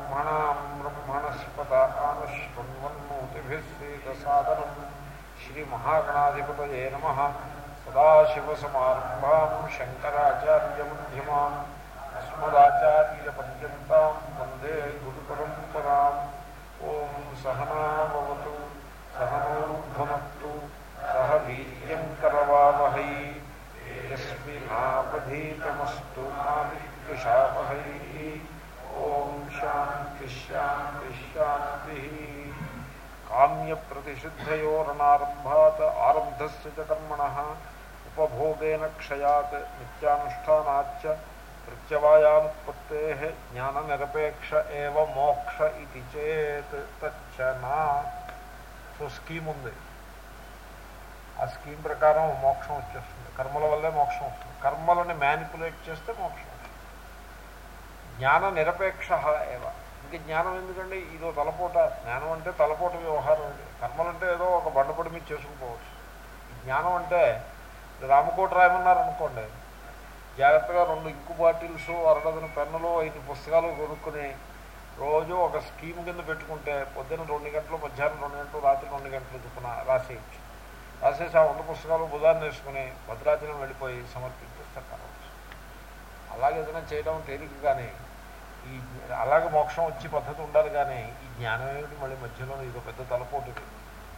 ब्रह्मणाम् ब्रह्मणस्पत आनुशृण्वन्नोतिभिः सीतसादनम् श्रीमहागणाधिपतये नमः सदाशिवसमारम्भाम् शङ्कराचार्यमध्यमाम् अस्मदाचार्यपर्यन्ताम् वन्दे गुरुपरम्पराम् ॐ सहनावतु सहनौ भुनक्तु सह वीर्यङ्करवावहै यस्मिनावधीतमस्तु मा विद्विषावहै ॐ ఇష్టాంతిష్టాంతి కామ్యప్రతిషిద్ధయోరణారంభాత్ ఆరబ్ధస్ కర్మణ. ఉపభోగేన క్షయాత్ నిత్యానుష్ఠానాచ్చ ప్రత్యవాయానుత్పత్తే. జ్ఞాననిరపేక్ష ఏవ మోక్ష ఇది చేత్ తచ్చనా. సో స్కీమ్ ఉంది. ఆ స్కీమ్ ప్రకారం మోక్షం వచ్చేస్తుంది. కర్మల వల్లే మోక్షం వస్తుంది. కర్మలని మ్యానిపులేట్ చేస్తే మోక్షం జ్ఞాన నిరపేక్ష ఏవ. ఇంక జ్ఞానం ఎందుకండి? ఇదో తలపోట. జ్ఞానం అంటే తలపోట వ్యవహారం అండి. కర్మలంటే ఏదో ఒక బండపడి మీద చేసుకుపోవచ్చు జ్ఞానం అంటే రామకోట రాయమన్నారు అనుకోండి జాగ్రత్తగా రెండు ఇంకు బాటిల్స్ అరడదన పెన్నులు ఐదు పుస్తకాలు కొనుక్కుని రోజు ఒక స్కీమ్ కింద పెట్టుకుంటే పొద్దున్న రెండు గంటలు మధ్యాహ్నం రెండు గంటలు రాత్రి రెండు గంటలు చొప్పున రాసేయచ్చు. రాసేసి ఆ వంద పుస్తకాలు బుధాన్ని వేసుకుని భద్రాచలం వెళ్ళిపోయి సమర్పించేస్తే కావచ్చు అలాగే ఏదైనా చేయడం తేలిక కానీ ఈ అలాగే మోక్షం వచ్చే పద్ధతి ఉండాలి కానీ ఈ జ్ఞానం ఏమిటి? మళ్ళీ మధ్యలో ఇది పెద్ద తలపోటు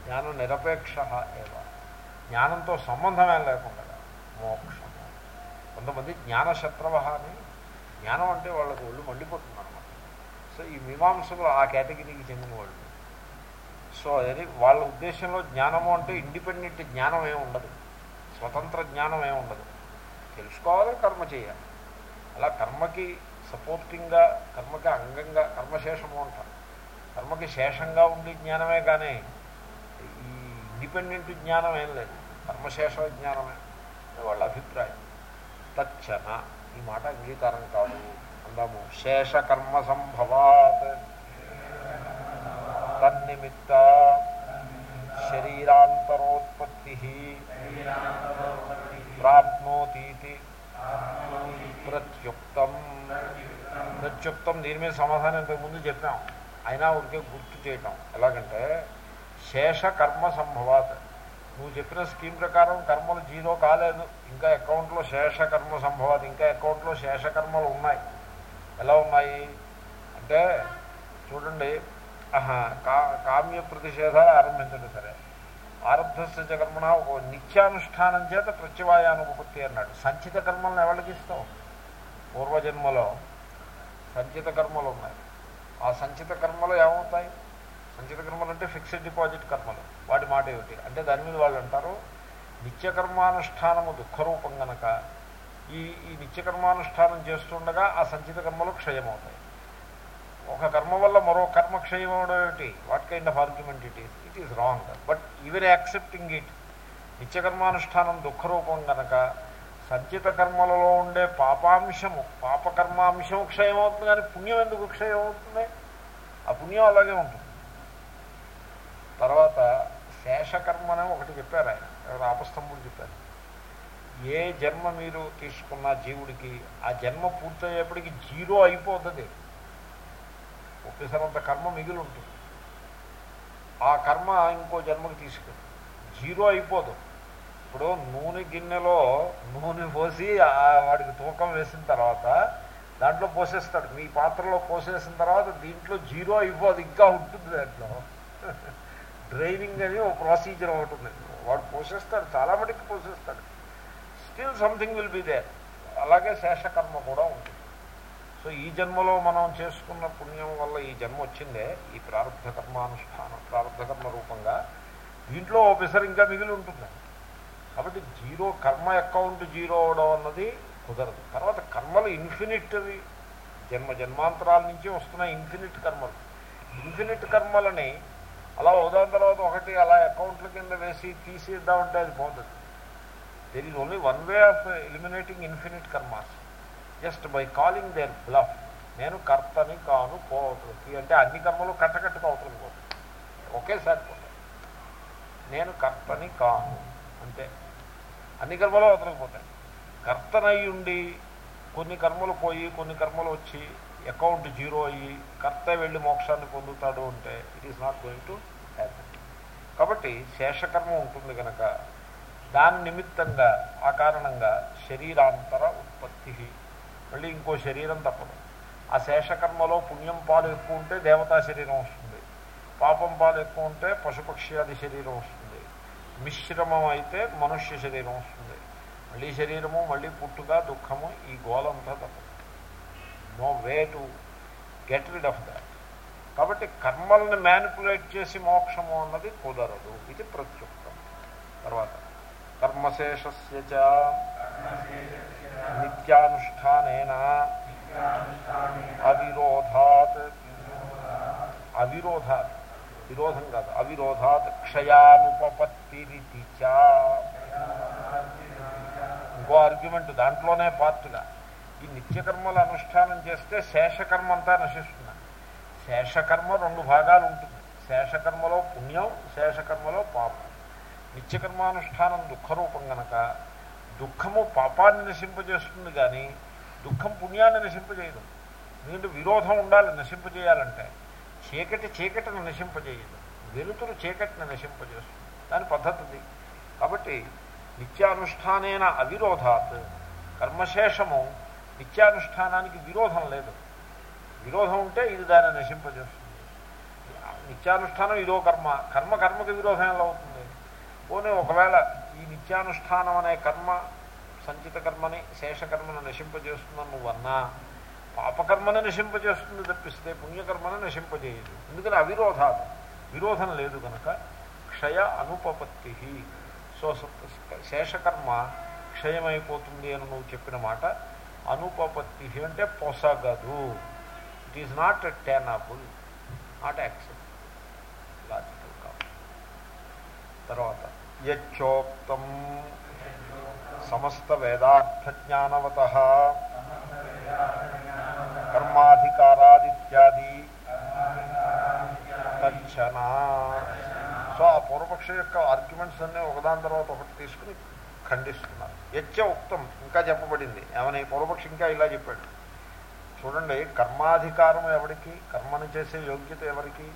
జ్ఞానం నిరపేక్ష ఏవ? జ్ఞానంతో సంబంధం ఏం లేకుండా మోక్షం కొంతమంది జ్ఞానశత్రవ అని జ్ఞానం అంటే వాళ్ళకు ఒళ్ళు మండిపోతుంది అనమాట సో ఈ మీమాంసకులు ఆ కేటగిరీకి చెందిన వాళ్ళు. సో అది వాళ్ళ ఉద్దేశంలో జ్ఞానము అంటే ఇండిపెండెంట్ జ్ఞానం ఏమి ఉండదు. స్వతంత్ర జ్ఞానం ఏమి ఉండదు. తెలుసుకోవాలి కర్మ చేయాలి. అలా కర్మకి సపోర్టింగ్గా కర్మకి అంగంగా కర్మశేషము అంటారు. కర్మకి శేషంగా ఉండే జ్ఞానమే కానీ ఈ ఇండిపెండెంట్ జ్ఞానం ఏం లేదు. కర్మశేష జ్ఞానమే. వాళ్ళ అభిప్రాయం. తచ్చన ఈ మాట అంగీకారం కాదు. అందాము శేషకర్మ సంభవాత్. తన్నిమిత్త శరీరాంతరోత్పత్తి. ప్రాప్నోతీతి ప్రత్యుక్తం. ప్రత్యుక్తం దీని మీద సమాధానం ఇంతకుముందు చెప్పాం. అయినా ఉడికే గుర్తు చేయటం. ఎలాగంటే శేషకర్మ సంభవాత్. నువ్వు చెప్పిన స్కీమ్ ప్రకారం కర్మలు జీరో కాలేదు. ఇంకా అకౌంట్లో శేషకర్మ సంభవాత్. ఇంకా అకౌంట్లో శేషకర్మలు ఉన్నాయి. ఎలా ఉన్నాయి? అంటే చూడండి. కా కామ్య ప్రతిషేధాలు ఆరంభించండి సరే. ఆరబ్ధస్య కర్మణ ఒక నిత్యానుష్ఠానం చేత ప్రత్యవాయానుపత్తి అన్నాడు. సంచిత కర్మలను ఎవరికి ఇస్తావు? పూర్వజన్మలో. సంచిత కర్మలు ఉన్నాయి. ఆ సంచిత కర్మలు ఏమవుతాయి? సంచిత కర్మలు అంటే ఫిక్స్డ్ డిపాజిట్ కర్మలు. వాటి మాట ఏమిటి? అంటే దాని మీద వాళ్ళు అంటారు నిత్యకర్మానుష్ఠానము దుఃఖరూపం గనక ఈ ఈ నిత్యకర్మానుష్ఠానం చేస్తుండగా ఆ సంచిత కర్మలు క్షయమవుతాయి. ఒక కర్మ వల్ల మరో కర్మ క్షయమవడం ఏమిటి? What kind of argument it is it is wrong but even accepting it నిత్యకర్మానుష్ఠానం దుఃఖరూపం గనక సంచిత కర్మలలో ఉండే పాపాంశము పాపకర్మాంశం క్షయమవుతుంది కానీ పుణ్యం ఎందుకు క్షయమవుతుంది? ఆ పుణ్యం అలాగే ఉంటుంది. తర్వాత శేషకర్మనే ఒకటి చెప్పారు ఆయన ఎవరు? ఆపస్తంభుడు చెప్పారు. ఏ జన్మ మీరు తీసుకున్న జీవుడికి ఆ జన్మ పూర్తయ్యేప్పటికి జీరో అయిపోతుంది ఒకేసారంత కర్మ మిగిలి ఉంటుంది. ఆ కర్మ ఇంకో జన్మకి తీసుకెళ్ళి జీరో అయిపోదు. ఇప్పుడు నూనె గిన్నెలో నూనె పోసి వాడికి తూకం వేసిన తర్వాత దాంట్లో పోసేస్తాడు. మీ పాత్రలో పోసేసిన తర్వాత దీంట్లో జీరో అయిపోదు ఇంకా ఉంటుంది దాంట్లో. డ్రైవింగ్ అని ఒక ప్రొసీజర్ ఒకటి ఉంది. వాడు పోసేస్తాడు చాలా మటుకు పోసేస్తాడు. Still something will be there. అలాగే శేషకర్మ కూడా ఉంటుంది. సో ఈ జన్మలో మనం చేసుకున్న పుణ్యం వల్ల ఈ జన్మ వచ్చిందే ఈ ప్రారంభ కర్మానుష్ఠానం ప్రారంభ కర్మ రూపంగా. దీంట్లో ఆఫీసర్ ఇంకా మిగిలి ఉంటుంది. కాబట్టి జీరో కర్మ అకౌంట్ జీరో అవడం అన్నది కుదరదు. తర్వాత కర్మలు ఇన్ఫినిట్ అవి జన్మ జన్మాంతరాల నుంచి వస్తున్న ఇన్ఫినిట్ కర్మలు. ఇన్ఫినిట్ కర్మలని అలా ఉదాహరణ తర్వాత ఒకటి అలా అకౌంట్ల కింద వేసి తీసేద్దామంటే అది పోతుంది. There is only one way of eliminating infinite karmas. Just by calling their bluff నేను కర్తని కాను పోవతలకి అంటే అన్ని కర్మలు కట్టకట్టుగా అవతలకి పోతుంది ఒకేసారి పోతాయి. నేను కర్తని కాను. అంతే. అన్ని కర్మలు అవతలకి పోతాయి. కర్తనయ్యుండి కొన్ని కర్మలు పోయి కొన్ని కర్మలు వచ్చి అకౌంట్ జీరో అయ్యి కర్త వెళ్ళి మోక్షాన్ని పొందుతాడు అంటే it is not going to happy కాబట్టి శేషకర్మ ఉంటుంది కనుక దాని నిమిత్తంగా ఆ కారణంగా శరీరాంతర ఉత్పత్తి. మళ్ళీ ఇంకో శరీరం తప్పదు. ఆ శేషకర్మలో పుణ్యం పాలు ఎక్కువ ఉంటే దేవతా శరీరం వస్తుంది. పాపం పాలు ఎక్కువ ఉంటే పశుపక్ష్యాది శరీరం వస్తుంది. మిశ్రమం అయితే మనుష్య శరీరం వస్తుంది. మళ్ళీ శరీరము మళ్ళీ పుట్టుక దుఃఖము ఈ గోలంతా తప్పదు. No way to get rid of that కాబట్టి కర్మల్ని మ్యానిపులేట్ చేసి మోక్షము అన్నది కుదరదు. ఇది ప్రత్యుక్తం తర్వాత కర్మశేషస్య చ నిత్యానుష్ఠానేన అవిరోధాత్. అవిరోధాత్. విరోధం కాదు. అవిరోధాత్ క్షయానుపపత్తిరితి చ. ఇంకో ఆర్గ్యుమెంట్ దాంట్లోనే పార్ట్గా ఈ నిత్యకర్మల అనుష్ఠానం చేస్తే శేషకర్మ అంతా నశిస్తుంది. శేషకర్మ రెండు భాగాలు ఉంటుంది. శేషకర్మలో పుణ్యం శేషకర్మలో పాపం. నిత్యకర్మానుష్ఠానం దుఃఖరూపం గనక దుఃఖము పాపాన్ని నశింపజేస్తుంది కానీ దుఃఖం పుణ్యాన్ని నశింపజేయదు. ఎందుకంటే విరోధం ఉండాలి నశింపజేయాలంటే. చీకటి చీకటిని నశింపజేయదు. వెలుతురు చీకటిని నశింపజేస్తుంది. దాని పద్ధతిది కాబట్టి నిత్యానుష్ఠానైన అవిరోధాత్. కర్మశేషము నిత్యానుష్ఠానానికి విరోధం లేదు. విరోధం ఉంటే ఇది దాన్ని నశింపజేస్తుంది. నిత్యానుష్ఠానం ఇదో కర్మ. కర్మ కర్మకి విరోధం ఎలా అవుతుంది? పోనీ ఒకవేళ ఈ నిత్యానుష్ఠానం అనే కర్మ సంచిత కర్మని శేషకర్మను నశింపజేస్తుందని నువ్వన్నా పాపకర్మను నశింపజేస్తుంది తప్పిస్తే పుణ్యకర్మను నశింపజేయదు ఎందుకని అవిరోధాలు? విరోధం లేదు కనుక క్షయ అనుపపత్తి. సో శేషకర్మ క్షయమైపోతుంది అని నువ్వు చెప్పిన మాట అనుపపత్తి అంటే పొసగదు. It is not tenable not accept logical కాదు. తర్వాత యచ్చోక్తం సమస్త వేదార్థ జ్ఞానవత కర్మాధికారాదిత్యాది. తచ్చనా. సో ఆ పూర్వపక్ష యొక్క ఆర్గ్యుమెంట్స్ అన్నీ ఒకదాని తర్వాత ఒకటి తీసుకుని ఖండిస్తున్నారు. యచ్చ ఉక్తం ఇంకా చెప్పబడింది. ఏమని? పూర్వపక్షి ఇంకా ఇలా చెప్పాడు. చూడండి కర్మాధికారం ఎవరికి కర్మను చేసే యోగ్యత ఎవరికి?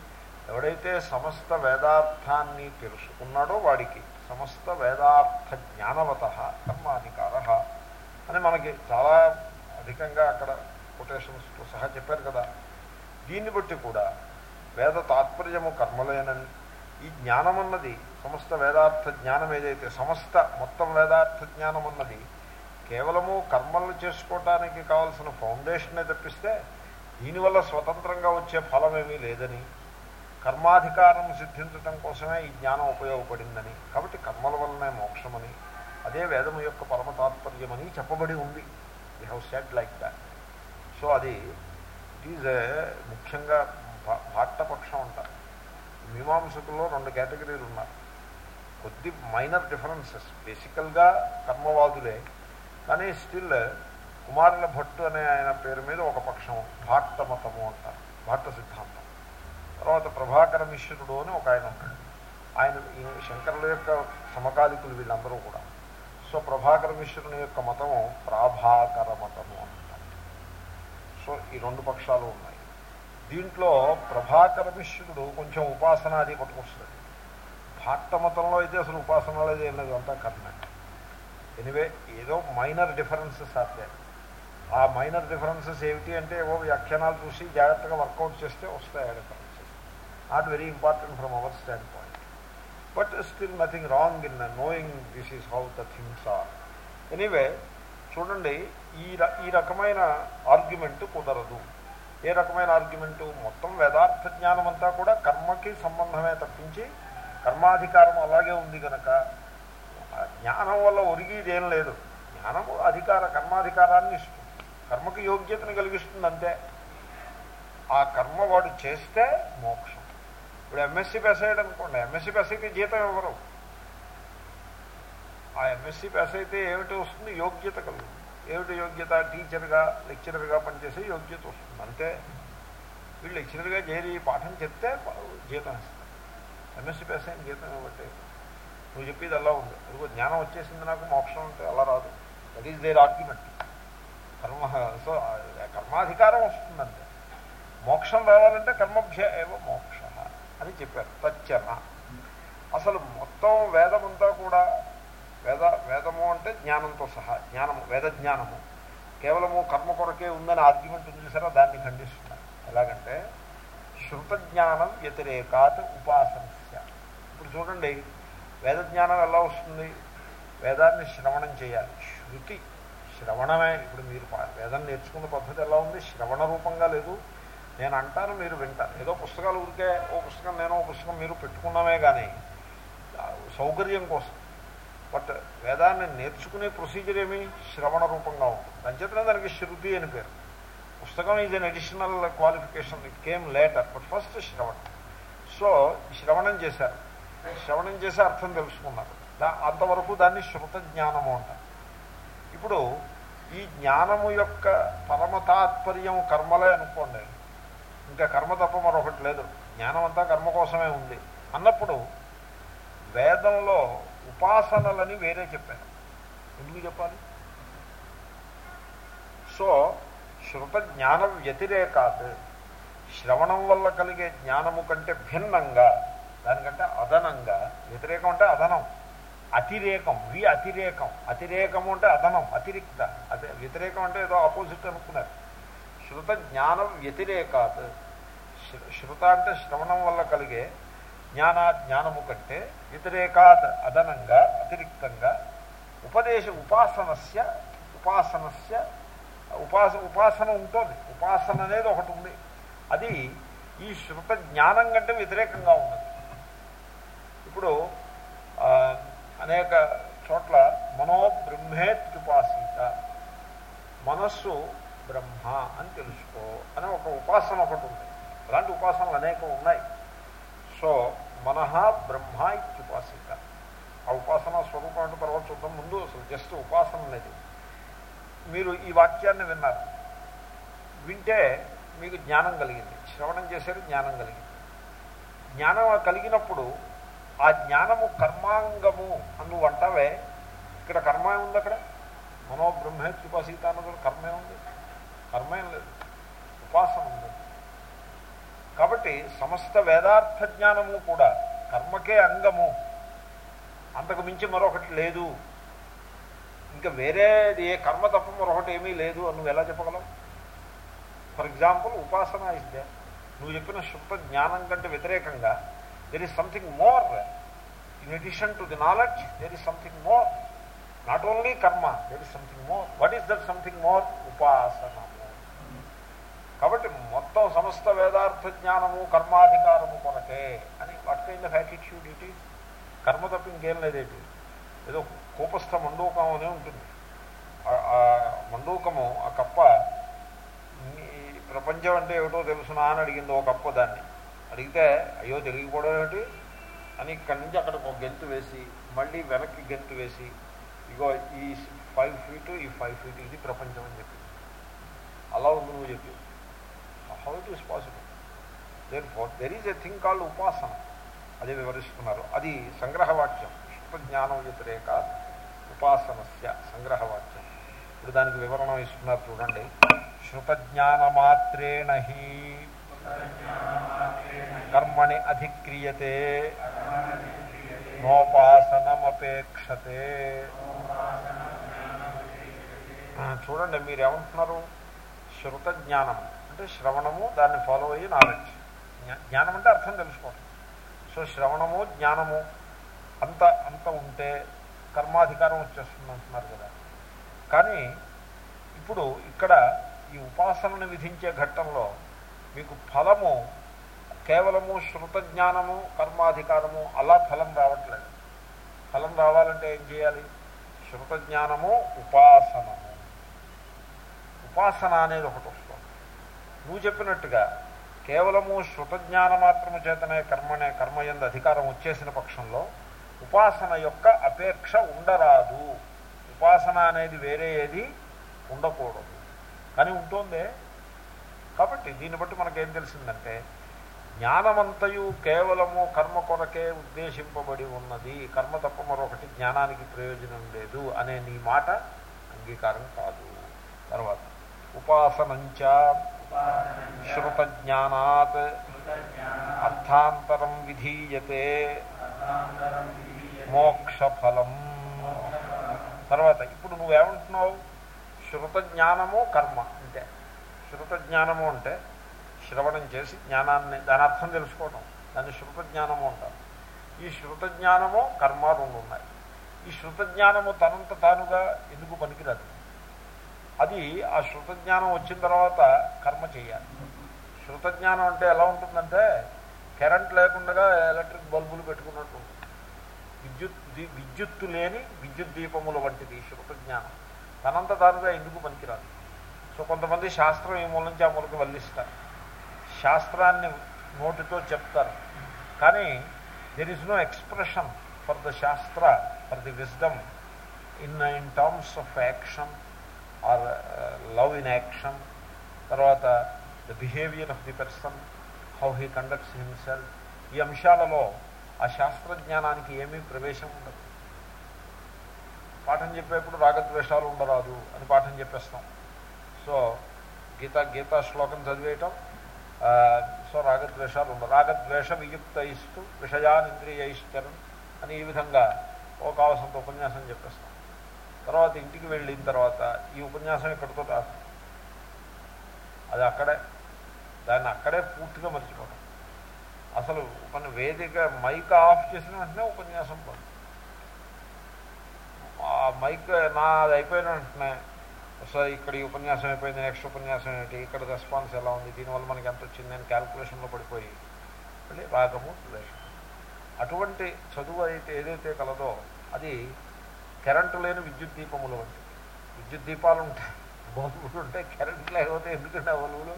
ఎవడైతే సమస్త వేదార్థాన్ని తెలుసుకున్నాడో వాడికి. సమస్త వేదార్థ జ్ఞానవత కర్మాధికార అని మనకి చాలా అధికంగా అక్కడ కొటేషన్స్తో సహా చెప్పారు కదా. దీన్ని బట్టి కూడా వేద తాత్పర్యము కర్మలేనని ఈ జ్ఞానం అన్నది సమస్త వేదార్థ జ్ఞానం ఏదైతే సమస్త మొత్తం వేదార్థ జ్ఞానం అన్నది కేవలము కర్మలను చేసుకోవటానికి కావలసిన ఫౌండేషనే తప్పిస్తే దీనివల్ల స్వతంత్రంగా వచ్చే ఫలమేమీ లేదని కర్మాధికారం సిద్ధించటం కోసమే ఈ జ్ఞానం ఉపయోగపడిందని. కాబట్టి కర్మల వల్లనే మోక్షమని అదే వేదము యొక్క పరమ తాత్పర్యమని చెప్పబడి ఉంది. We have set like that so అది ఇట్ ఈజ్ ముఖ్యంగా భాట్టపక్షం అంటారు మీమాంసకుల్లో రెండు కేటగిరీలు ఉన్నారు. కొద్ది మైనర్ డిఫరెన్సెస్ బేసికల్గా కర్మవాదులే కానీ స్టిల్ కుమారుల భట్టు అనే ఆయన పేరు మీద ఒక పక్షం భాట్ట మతము అంటారు భాట్ట సిద్ధాంతం. తర్వాత ప్రభాకర మిశ్రుడు అని ఒక ఆయన ఉంటాడు. ఆయన ఈ శంకరుల యొక్క సమకాలికులు వీళ్ళందరూ కూడా. సో ప్రభాకర మిశ్రుని యొక్క మతము ప్రాభాకర మతము సో ఈ రెండు పక్షాలు ఉన్నాయి. దీంట్లో ప్రభాకర మిశ్రుడు కొంచెం ఉపాసన అది పట్టుకొస్తుంది భాట్ట మతంలో అయితే అసలు ఉపాసన లేదు ఏం లేదు అంతా కర్ణ ఎనివే ఏదో మైనర్ డిఫరెన్సెస్ ఆర్ ఆ మైనర్ డిఫరెన్సెస్ ఏమిటి అంటే ఏవో వ్యాఖ్యానాలు చూసి జాగ్రత్తగా వర్కౌట్ చేస్తే వస్తాయి ఆ differences not very important from our standpoint but still nothing wrong in knowing this is how the things are anyway చూడండి ఈ ఈ రకమైన ఆర్గ్యుమెంట్ కుదరదు. ఏ రకమైన ఆర్గ్యుమెంటు? మొత్తం వేదార్థ జ్ఞానం అంతా కూడా కర్మకి సంబంధమే తప్పించి కర్మాధికారం అలాగే ఉంది కనుక జ్ఞానం వల్ల ఒరిగిదేం లేదు. జ్ఞానము అధికార కర్మాధికారాన్ని ఇస్తుంది. కర్మకి యోగ్యతను కలిగిస్తుంది అంతే. ఆ కర్మ వాడు చేస్తే మోక్షం. ఇప్పుడు ఎంఎస్సీ పాస్ అయ్యాడు అనుకోండి ఎంఎస్సీ పాస్ అయితే జీతం ఇవ్వరు ఆ ఎంఎస్సీ పాస్ అయితే ఏమిటి వస్తుంది? యోగ్యత కలుగుతుంది. ఏమిటి యోగ్యత? టీచర్గా లెక్చరర్గా పనిచేసే యోగ్యత వస్తుంది. అంతే వీళ్ళు లెక్చరర్గా చేరి పాఠం చెప్తే జీతం ఇస్తారు ఎంఎస్సీ పాస్ జీతం ఇవ్వట్టే నువ్వు చెప్పేది అలా ఉంది. అదిగో జ్ఞానం వచ్చేసింది నాకు మోక్షం అంటే అలా రాదు. That is their argument karma so కర్మాధికారం వస్తుందంటే. మోక్షం రావాలంటే కర్మభ్య ఏవ మోక్ష అని చెప్పారు. తచ్చన అసలు మొత్తం వేదమంతా కూడా వేద వేదము అంటే జ్ఞానంతో సహా జ్ఞానము వేద జ్ఞానము కేవలము కర్మ కొరకే ఉందని ఆర్గ్యుమెంట్ ఉంది సరే దాన్ని ఖండిస్తున్నారు. ఎలాగంటే శృత జ్ఞానం వ్యతిరేకాత్ ఉపాసనస్య. ఇప్పుడు చూడండి వేద జ్ఞానం ఎలా వస్తుంది? వేదాన్ని శ్రవణం చేయాలి. శృతి శ్రవణమే. ఇప్పుడు మీరు పా- వేదం నేర్చుకున్న పద్ధతి ఎలా ఉంది? శ్రవణ రూపంగా లేదు. నేను అంటాను మీరు వింటారు. ఏదో పుస్తకాలు ఊరికే ఓ పుస్తకం నేను ఓ పుస్తకం మీరు పెట్టుకున్నామే కానీ సౌకర్యం కోసం బట్ వేదాన్ని నేర్చుకునే ప్రొసీజర్ ఏమి? శ్రవణ రూపంగా ఉంటుంది. అంచేతనే దానికి శృతి అని పేరు. పుస్తకం is an additional qualification it came later but first శ్రవణం. సో శ్రవణం చేశారు. శ్రవణం చేసి అర్థం తెలుసుకున్నారు. దా అంతవరకు దాన్ని శృత జ్ఞానము అంటారు. ఇప్పుడు ఈ జ్ఞానము యొక్క పరమ తాత్పర్యం కర్మలే అనుకోండి. ఇంకా కర్మ తప్ప మరొకటి లేదు. జ్ఞానం అంతా కర్మ కోసమే ఉంది. అన్నప్పుడు వేదంలో ఉపాసనలని వేరే చెప్పారు ఎందుకు చెప్పాలి? సో శృత జ్ఞాన వ్యతిరేకాత్. శ్రవణం వల్ల కలిగే జ్ఞానము కంటే భిన్నంగా దానికంటే అదనంగా వ్యతిరేకం అంటే అదనం. అతిరేకం వి అతిరేకం. అతిరేకము అంటే అదనం అతిరిక్త. అదే వ్యతిరేకం అంటే ఏదో ఆపోజిట్ అనుకున్నారు. శృత జ్ఞానం వ్యతిరేకాత్. శృ- శృత అంటే శ్రవణం వల్ల కలిగే జ్ఞానా జ్ఞానము కంటే వ్యతిరేకాత్ అదనంగా అతిరిక్తంగా ఉపదేశ ఉపాసనస్య ఉపాసనస్య ఉపాస ఉపాసన ఉంటుంది. ఉపాసన అనేది ఒకటి ఉంది. అది ఈ శృత జ్ఞానం కంటే వ్యతిరేకంగా ఉన్నది. ఇప్పుడు అనేక చోట్ల మనోబ్రహ్మేత్యుపాసీత మనస్సు బ్రహ్మ అని తెలుసుకో అనే ఒక ఉపాసన ఒకటి ఉంది. అలాంటి ఉపాసనలు అనేకం ఉన్నాయి. సో మనహ బ్రహ్మ ఇత్యుపాసిక ఆ ఉపాసన స్వరూపం అంటే తర్వాత చూద్దాం. ముందు అసలు జస్ట్ ఉపాసన అనేది. మీరు ఈ వాక్యాన్ని విన్నారు. వింటే మీకు జ్ఞానం కలిగింది. శ్రవణం చేశారు జ్ఞానం కలిగింది. జ్ఞానం కలిగినప్పుడు ఆ జ్ఞానము కర్మాంగము అను అంటావే? ఇక్కడ కర్మ ఉంది అక్కడ? మనోబ్రహ్మేత్యుపాసీత అన్నది కర్మే ఉంది కర్మేం లేదు. ఉపాసన ఉంది. కాబట్టి సమస్త వేదార్థ జ్ఞానము కూడా కర్మకే అంగము. అంతకు మించి మరొకటి లేదు. ఇంకా వేరే ఏ కర్మ తప్ప మరొకటి ఏమీ లేదు అని నువ్వు ఎలా చెప్పగలవు? ఫర్ ఎగ్జాంపుల్ ఉపాసన ఇస్తే నువ్వు చెప్పిన శుద్ధ జ్ఞానం కంటే వ్యతిరేకంగా there is something more in addition to the knowledge there is something more not only karma there is something more what is that something more upasana కాబట్టి మొత్తం సమస్త వేదార్థ జ్ఞానము కర్మాధికారము కొరకే అని what kind of attitude it is కర్మ తప్ప ఇంకేం లేదేటి? ఏదో కోపస్థ మండూకం అనే ఉంటుంది. ఆ- మండూకము ఆ కప్ప ప్రపంచం అంటే ఏమిటో తెలుసునా అని అడిగింది ఒక కప్ప దాన్ని. అడిగితే అయ్యో తెలియకపోవడం ఏమిటి? అని ఇక్కడి నుంచి అక్కడికి ఒక గెంతు వేసి మళ్ళీ వెనక్కి గెంతు వేసి ఇగో ఈ ఫైవ్ ఫీటు ఈ ఫైవ్ ఫీట్ ఇది ప్రపంచం అని చెప్పి అలా ఉంది నువ్వు చెప్పి how it is possible therefore there is a thing called upasana అది వివరిస్తున్నారు. అది సంగ్రహవాక్యం. విశ్వజ్ఞాన వ్యతిరేక ఉపాసనస్య సంగ్రహవాక్యం. ఇప్పుడు దానికి వివరణ ఇస్తున్నారు చూడండి. శృతజ్ఞానమాత్రేణ హి కర్మణి అధిక్రియతే నోపాసనమపేక్షతే. చూడండి మీరు ఏమంటున్నారు అంటే శ్రవణము దాన్ని ఫాలో అయ్యి నాలెడ్జ్ జ్ఞానం అంటే అర్థం తెలుసుకోవడం. సో శ్రవణము జ్ఞానము అంత అంత ఉంటే కర్మాధికారం వచ్చేస్తుంది అంటున్నారు కదా. కానీ ఇప్పుడు ఇక్కడ ఈ ఉపాసనను విధించే ఘట్టంలో మీకు ఫలము కేవలము శృత జ్ఞానము కర్మాధికారము అలా ఫలం రావట్లేదు. ఫలం రావాలంటే ఏం చేయాలి? శృత జ్ఞానము ఉపాసనము. ఉపాసన అనేది ఒకటి వస్తుంది. నువ్వు చెప్పినట్టుగా కేవలము శృతజ్ఞాన మాత్రము చేతనే కర్మనే కర్మ ఎందు అధికారం వచ్చేసిన పక్షంలో ఉపాసన యొక్క అపేక్ష ఉండరాదు. ఉపాసన అనేది వేరే ఏది ఉండకూడదు. కానీ ఉంటుందే. కాబట్టి దీన్ని బట్టి మనకేం తెలిసిందంటే జ్ఞానమంతయు కేవలము కర్మ కొరకే ఉద్దేశింపబడి ఉన్నది. కర్మ తప్ప మరొకటి జ్ఞానానికి ప్రయోజనం లేదు అనే నీ మాట అంగీకారం కాదు. తర్వాత ఉపాసనంచ శ్రుతజ్ఞానాత్ అర్థాంతరం విధీయతే మోక్షఫలం తర్వాత ఇప్పుడు నువ్వేమంటున్నావు? శృత జ్ఞానము కర్మ అంటే. శృత జ్ఞానము అంటే శ్రవణం చేసి జ్ఞానాన్ని దాని అర్థం తెలుసుకోవడం దాన్ని శృత జ్ఞానము అంటారు. ఈ శృత జ్ఞానము కర్మ రెండు ఉన్నాయి ఈ శృత జ్ఞానము తనంత తానుగా ఎందుకు పనికిరాదు? అది ఆ శృత జ్ఞానం వచ్చిన తర్వాత కర్మ చేయాలి. శృతజ్ఞానం అంటే ఎలా ఉంటుందంటే కరెంట్ లేకుండా ఎలక్ట్రిక్ బల్బులు పెట్టుకున్నట్టు విద్యుత్ విద్యుత్తు లేని విద్యుత్ దీపముల వంటిది శృత జ్ఞానం తనంత తానుగా ఎందుకు పనికిరాదు? సో కొంతమంది శాస్త్రం ఈ మూల నుంచి ఆ మూలకి వల్లిస్తారు. శాస్త్రాన్ని నోటితో చెప్తారు. కానీ there is no expression for the shastra for the wisdom in in terms of action or love in action తర్వాత the behaviour of the person how he conducts himself ఈ అంశాలలో ఆ శాస్త్రజ్ఞానానికి ఏమీ ప్రవేశం ఉండదు. పాఠం చెప్పేప్పుడు రాగద్వేషాలు ఉండరాదు అని పాఠం చెప్పేస్తాం. సో గీత గీతా శ్లోకం చదివేయటం సో రాగద్వేషాలు ఉండవు. రాగద్వేష వియుక్త ఇస్తూ విషయానింద్రియైశ్చరం అని ఈ విధంగా ఓ కావలసినంత ఉపన్యాసం చెప్పేస్తాం. తర్వాత ఇంటికి వెళ్ళిన తర్వాత ఈ ఉపన్యాసం ఇక్కడితో రాదు అది అక్కడే. దాన్ని అక్కడే పూర్తిగా మర్చిపోవడం అసలు మన వేదిక మైక్ ఆఫ్ చేసిన వెంటనే ఉపన్యాసం పోదు. ఆ మైక్ నాది అయిపోయిన వెంటనే సార్ ఇక్కడ ఈ ఉపన్యాసం అయిపోయింది నెక్స్ట్ ఉపన్యాసం ఏంటి? ఇక్కడ రెస్పాన్స్ ఎలా ఉంది? దీనివల్ల మనకి ఎంత వచ్చింది? అని క్యాల్కులేషన్లో పడిపోయి మళ్ళీ రాగము ద్వేషం అటువంటి చదువు అయితే ఏదైతే కలదో అది కరెంటు లేని విద్యుత్ దీపములు వంటి విద్యుత్ దీపాలు ఉంటాయి. బల్బులు ఉంటాయి కరెంట్ లేకపోతే ఎందుకంటే ఆ బల్బులు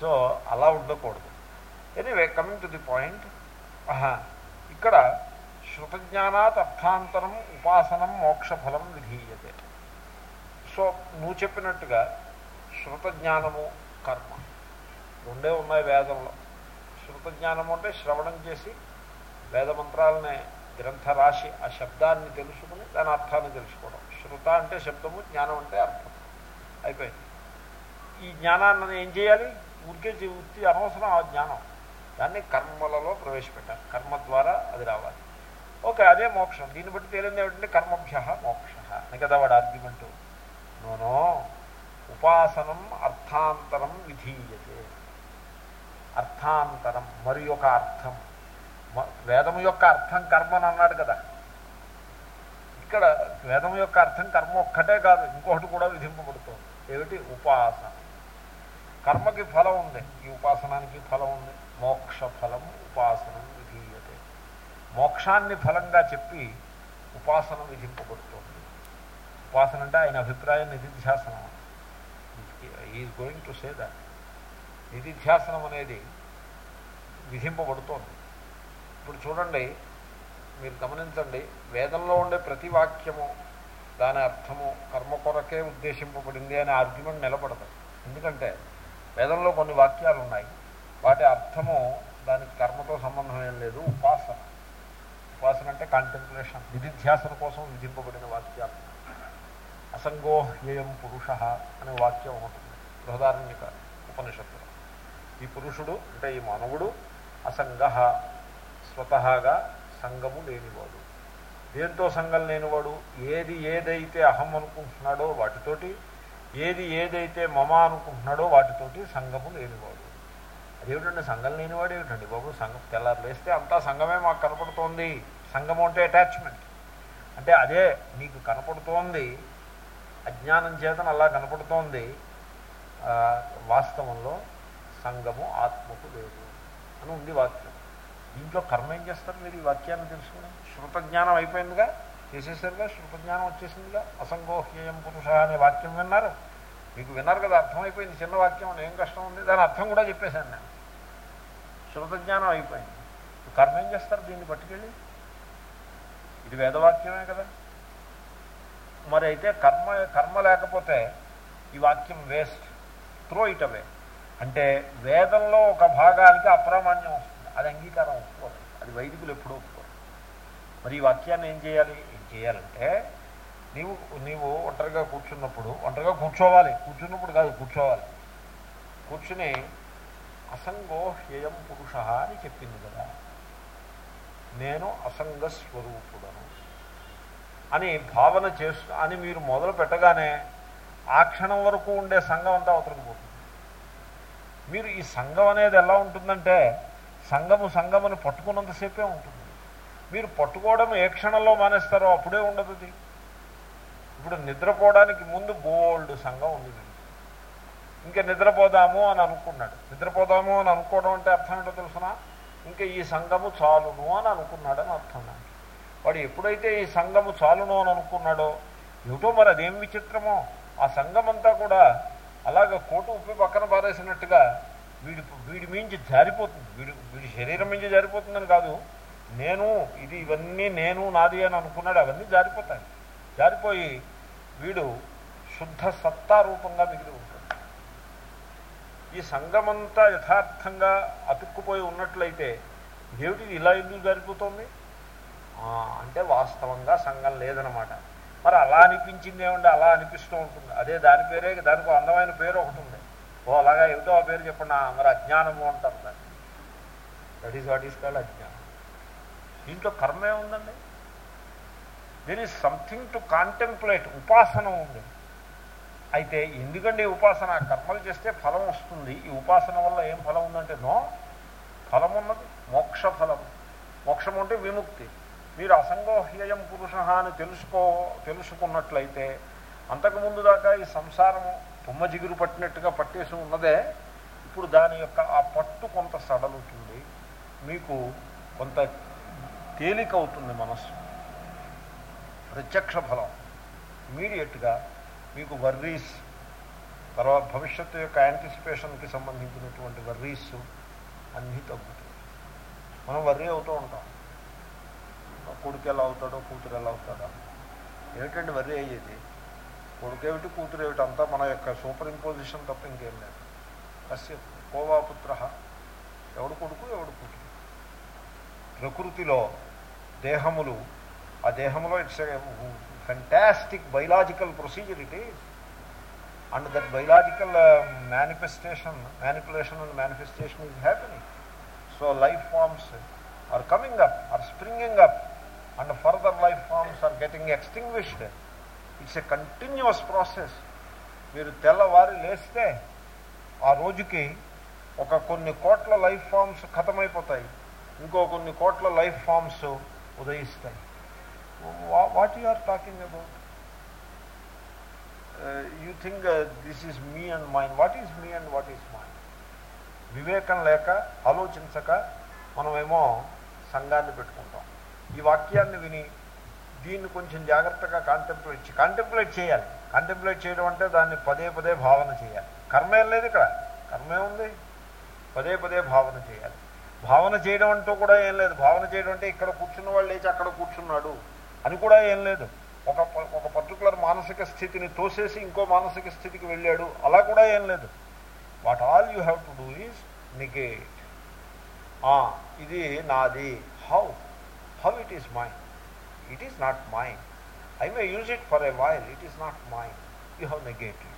సో అలా ఉండకూడదు. Anyway coming to the point ఇక్కడ శృతజ్ఞానాత్ అర్థాంతరం ఉపాసనం మోక్షఫలం విధీయతే. సో నువ్వు చెప్పినట్టుగా శృతజ్ఞానము కర్మ. రెండే ఉన్నాయి వేదంలో. శృతజ్ఞానము అంటే శ్రవణం చేసి వేదమంత్రాలనే గ్రంథరాశి ఆ శబ్దాన్ని తెలుసుకుని దాని అర్థాన్ని తెలుసుకోవడం. శృత అంటే శబ్దము జ్ఞానం అంటే అర్థం. అయిపోయింది. ఈ జ్ఞానాన్ని ఏం చేయాలి? ఊరికే వృత్తి అనవసరం ఆ జ్ఞానం. దాన్ని కర్మలలో ప్రవేశపెట్టాలి. కర్మ ద్వారా అది రావాలి. ఓకే అదే మోక్షం. దీన్ని బట్టి తేలింది ఏమిటంటే కర్మభ్య మోక్ష. అని కదా వాడు ఆర్గ్యుమెంటు నోనో ఉపాసనం అర్థాంతరం విధీయతే. అర్థాంతరం మరి ఒక అర్థం. వేదం యొక్క అర్థం కర్మ అని అన్నాడు కదా. ఇక్కడ వేదం యొక్క అర్థం కర్మ ఒక్కటే కాదు ఇంకొకటి కూడా విధింపబడుతుంది. ఏమిటి? ఉపాసన. కర్మకి ఫలం ఉంది. ఈ ఉపాసనానికి ఫలం ఉంది. మోక్ష ఫలం ఉపాసనం విధీయతే. మోక్షాన్ని ఫలంగా చెప్పి ఉపాసన విధింపబడుతుంది. ఉపాసన అంటే ఆయన అభిప్రాయం నిధిధ్యాసనం. Is going to say that నిధిధ్యాసనం అనేది విధింపబడుతోంది. ఇప్పుడు చూడండి మీరు గమనించండి వేదంలో ఉండే ప్రతి వాక్యము దాని అర్థము కర్మ కొరకే ఉద్దేశింపబడింది అనే ఆర్గ్యుమెంట్ నిలబడదు. ఎందుకంటే వేదంలో కొన్ని వాక్యాలు ఉన్నాయి. వాటి అర్థము దానికి కర్మతో సంబంధం ఏం లేదు ఉపాసన. ఉపాసన అంటే కాంటెంప్లేషన్ విధిధ్యాసన కోసం విధింపబడిన వాక్యాలు. అసంగోహ్యేయం పురుష అనే వాక్యం ఉంటుంది బృహదారణ్యక ఉపనిషత్తులు. ఈ పురుషుడు అంటే ఈ మానవుడు అసంగ స్వతహాగా సంగము లేనివాడు. దేంతో సంఘం లేనివాడు? ఏది ఏదైతే అహం అనుకుంటున్నాడో వాటితోటి ఏది ఏదైతే మమ అనుకుంటున్నాడో వాటితోటి సంఘము లేనివాడు. అదేమిటండి సంఘం లేనివాడు ఏమిటండి బాబు? సంఘం తెల్లారు లేస్తే అంతా సంఘమే మాకు కనపడుతోంది. సంఘము అంటే అటాచ్మెంట్ అంటే అదే నీకు కనపడుతోంది అజ్ఞానం చేతన అలా కనపడుతోంది వాస్తవంలో సంఘము ఆత్మకు లేదు అని ఉంది వాక్యం. దీంట్లో కర్మ ఏం చేస్తారు మీరు? ఈ వాక్యాన్ని తెలుసుకుని శృత జ్ఞానం అయిపోయిందిగా? చేసేసరిగా? శృత జ్ఞానం వచ్చేసిందిగా అసంగోహ్యేయం పురుష అనే వాక్యం విన్నారు? మీకు విన్నారు కదా అర్థమైపోయింది. చిన్న వాక్యం ఏం కష్టం ఉంది? దాని అర్థం కూడా చెప్పేశాను నేను. శృతజ్ఞానం అయిపోయింది. కర్మ ఏం చేస్తారు దీన్ని పట్టుకెళ్ళి? ఇది వేదవాక్యమే కదా. మరి అయితే కర్మ కర్మ లేకపోతే ఈ వాక్యం వేస్ట్. Throw it away. అంటే వేదంలో ఒక భాగానికి అప్రామాణ్యం వస్తుంది. అది అంగీకారం ఒప్పుకోదు అది వైదికులు ఎప్పుడూ ఒప్పుకోరు. మరి ఈ వాక్యాన్ని ఏం చేయాలి? ఏం చేయాలంటే నీవు నీవు ఒంటరిగా కూర్చున్నప్పుడు ఒంటరిగా కూర్చోవాలి. కూర్చున్నప్పుడు కాదు కూర్చోవాలి. కూర్చుని అసంగో హ్యయం పురుష అని చెప్పింది కదా. నేను అసంగ స్వరూపుడను అని భావన చేస్తూ అని మీరు మొదలు పెట్టగానే ఆ క్షణం వరకు ఉండే సంఘం అంతా అవతరకపోతుంది మీరు ఈ సంఘం అనేది ఎలా ఉంటుందంటే సంఘము సంఘముని పట్టుకున్నంతసేపే ఉంటుంది. మీరు పట్టుకోవడం ఏ క్షణంలో మానేస్తారో అప్పుడే ఉండదు అది. ఇప్పుడు నిద్రపోవడానికి ముందు బోల్డ్ సంఘం ఉంది ఇంకా నిద్రపోదాము అని అనుకున్నాడు. నిద్రపోదాము అని అనుకోవడం అంటే అర్థం ఏంటో తెలుసునా? ఇంకా ఈ సంఘము చాలును అని అనుకున్నాడని అర్థం దానికి. వాడు ఎప్పుడైతే ఈ సంఘము చాలును అని అనుకున్నాడో ఏమిటో మరి అదేం విచిత్రమో? ఆ సంఘం అంతా కూడా అలాగ కోటు ఉప్పి పక్కన పారేసినట్టుగా వీడి వీడి మించి జారిపోతుంది. వీడి వీడి శరీరం మించి జారిపోతుందని కాదు. నేను ఇది ఇవన్నీ నేను నాది అని అనుకున్నాడు. అవన్నీ జారిపోతాయి. జారిపోయి వీడు శుద్ధ సత్తా రూపంగా మిగిలి ఉంటాడు. ఈ సంఘమంతా యథార్థంగా అతుక్కుపోయి ఉన్నట్లయితే ఏమిటి ఇలా ఎందుకు జారిపోతుంది? అంటే వాస్తవంగా సంఘం లేదనమాట మరి అలా అనిపించింది ఏమంటే అలా అనిపిస్తూ ఉంటుంది. అదే దాని పేరే దానికి అందమైన పేరు ఒకటి ఉంది. ఓ అలాగా ఏమిటో ఆ పేరు చెప్పండి. మరి అజ్ఞానము అంటారు దాన్ని that is what is called అజ్ఞానం. దీంట్లో కర్మే ఉందండి there is something to contemplate ఉపాసన ఉంది. అయితే ఎందుకండి ఉపాసన? కర్మలు చేస్తే ఫలం వస్తుంది. ఈ ఉపాసన వల్ల ఏం ఫలం ఉందంటే నో ఫలం ఉన్నది. మోక్ష ఫలం. మోక్షం అంటే విముక్తి. మీరు అసంగోహ్యయం పురుష అని తెలుసుకో తెలుసుకున్నట్లయితే అంతకుముందు దాకా ఈ సంసారము తుమ్మ జిగురు పట్టినట్టుగా పట్టేసి ఉన్నదే ఇప్పుడు దాని యొక్క ఆ పట్టు కొంత సడలుతుంది మీకు కొంత తేలిక అవుతుంది మనస్సు. ప్రత్యక్ష ఫలం. ఇమీడియట్గా మీకు వర్రీస్ తర్వాత భవిష్యత్తు యొక్క యాంటిసిపేషన్కి సంబంధించినటువంటి వర్రీస్ అన్నీ తగ్గుతాయి. మనం వర్రీ అవుతూ ఉంటాం. కొడుకు ఎలా అవుతాడో కూతురు ఎలా అవుతాడో? ఏమిటండి వర్రీ అయ్యేది? కొడుకేమిటి కూతురేమిటి కూతురు అంతా మన యొక్క సూపర్ ఇంపోజిషన్ తప్ప ఇంకేం లేదు. కశ్య కోవాపుత్ర ఎవడు కొడుకు ఎవడు కూతురు. ప్రకృతిలో దేహములు ఆ దేహంలో it's fantastic biological procedure it and that biological manifestation manipulation and manifestation is happening so life forms are coming up are springing up and further life forms are getting extinguished it's a continuous process మీరు తెల్లవారి లేస్తే ఆ రోజుకి ఒక కొన్ని కోట్ల life forms ఖతమైపోతాయి ఇంకో కొన్ని కోట్ల life forms ఉదయిస్తాయి. What you are talking about you think this is me and mind what is me and what is mind వివేకం లేక ఆలోచించక మనమేమో సంఘాన్ని పెట్టుకుంటాం. ఈ వాక్యాన్ని విని దీన్ని కొంచెం జాగ్రత్తగా కాంటెంప్లేట్ కాంటెంప్లేట్ చేయాలి. కాంటెంప్లేట్ చేయడం అంటే దాన్ని పదే పదే భావన చేయాలి. కర్మ ఏం లేదు ఇక్కడ. కర్మే ఉంది? పదే పదే భావన చేయాలి. భావన చేయడం అంటూ కూడా ఏం లేదు. భావన చేయడం అంటే ఇక్కడ కూర్చున్న వాళ్ళు లేచి అక్కడ కూర్చున్నాడు అని కూడా ఏం లేదు. ఒక ఒక పర్టికులర్ మానసిక స్థితిని తోసేసి ఇంకో మానసిక స్థితికి వెళ్ళాడు. అలా కూడా ఏం లేదు. What all you have to do is negate ఇది నాది. How how it is mind it is not mind I may use it for a while it is not mind you have negated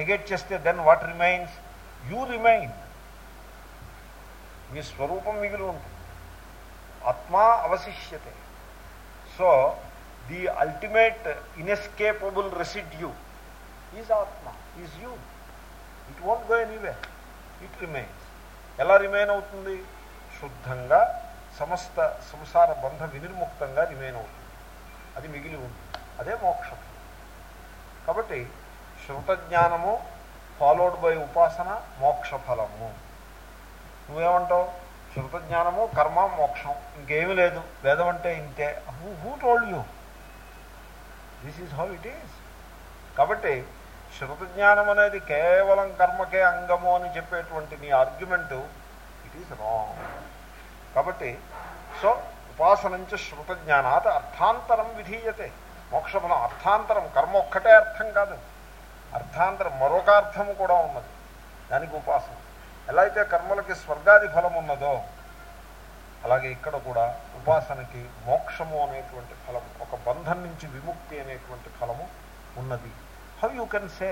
negate చేస్తే then what remains you remain మీ స్వరూపం మిగిలి ఉంటుంది. ఆత్మా అవశిష్యతే. So the ultimate inescapable residue is atma is you it won't go anyway it remains ఎలా remain అవుతుంది? శుద్ధంగా సమస్త సంసార బంధ వినిర్ముక్తంగా రిమైన్ అవుతుంది అది మిగిలి ఉంది. అదే మోక్షం. కాబట్టి శృతజ్ఞానము ఫాలోడ్ బై ఉపాసన మోక్ష ఫలము. నువ్వేమంటావు? శృతజ్ఞానము కర్మ మోక్షం. ఇంకేమీ లేదు. వేదం అంటే ఇంతే. Who who told you this is how it is కాబట్టి శృతజ్ఞానం అనేది కేవలం కర్మకే అంగము అని చెప్పేటువంటి నీ ఆర్గ్యుమెంటు ఇట్ ఈస్ రాంగ్ కాబట్టి సో ఉపాసనంచ శృతజ్ఞానాత్ అర్థాంతరం విధీయతే. మోక్షఫలం అర్థాంతరం కర్మ ఒక్కటే అర్థం కాదు. అర్థాంతరం మరొక అర్థము కూడా ఉన్నది. దానికి ఉపాసన. ఎలా అయితే కర్మలకి స్వర్గాది ఫలం ఉన్నదో అలాగే ఇక్కడ కూడా ఉపాసనకి మోక్షము అనేటువంటి ఫలము ఒక బంధం నుంచి విముక్తి అనేటువంటి ఫలము ఉన్నది. How you can say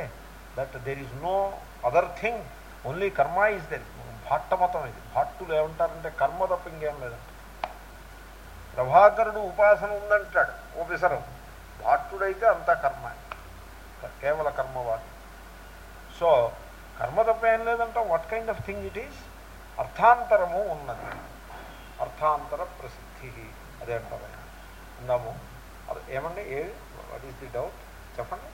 that there is no other thing only karma is there భాట్ట మతం ఇది భాట్టులు ఏమంటారంటే కర్మ తప్ప ఇంకేం లేదంట ప్రభాకరుడు ఉపాసన ఉందంటాడు ఓపెసరం భాట్టుడైతే అంతా కర్మ. కేవల కర్మవాది సో కర్మ తప్ప ఏం లేదంట what kind of thing it is అర్థాంతరము ఉన్నది. అర్థాంతర ప్రసిద్ధి. అదే అంటారు ఆయన. అందాము అది ఏమండి? ఏ వాట్ ఈస్ ది డౌట్ చెప్పండి.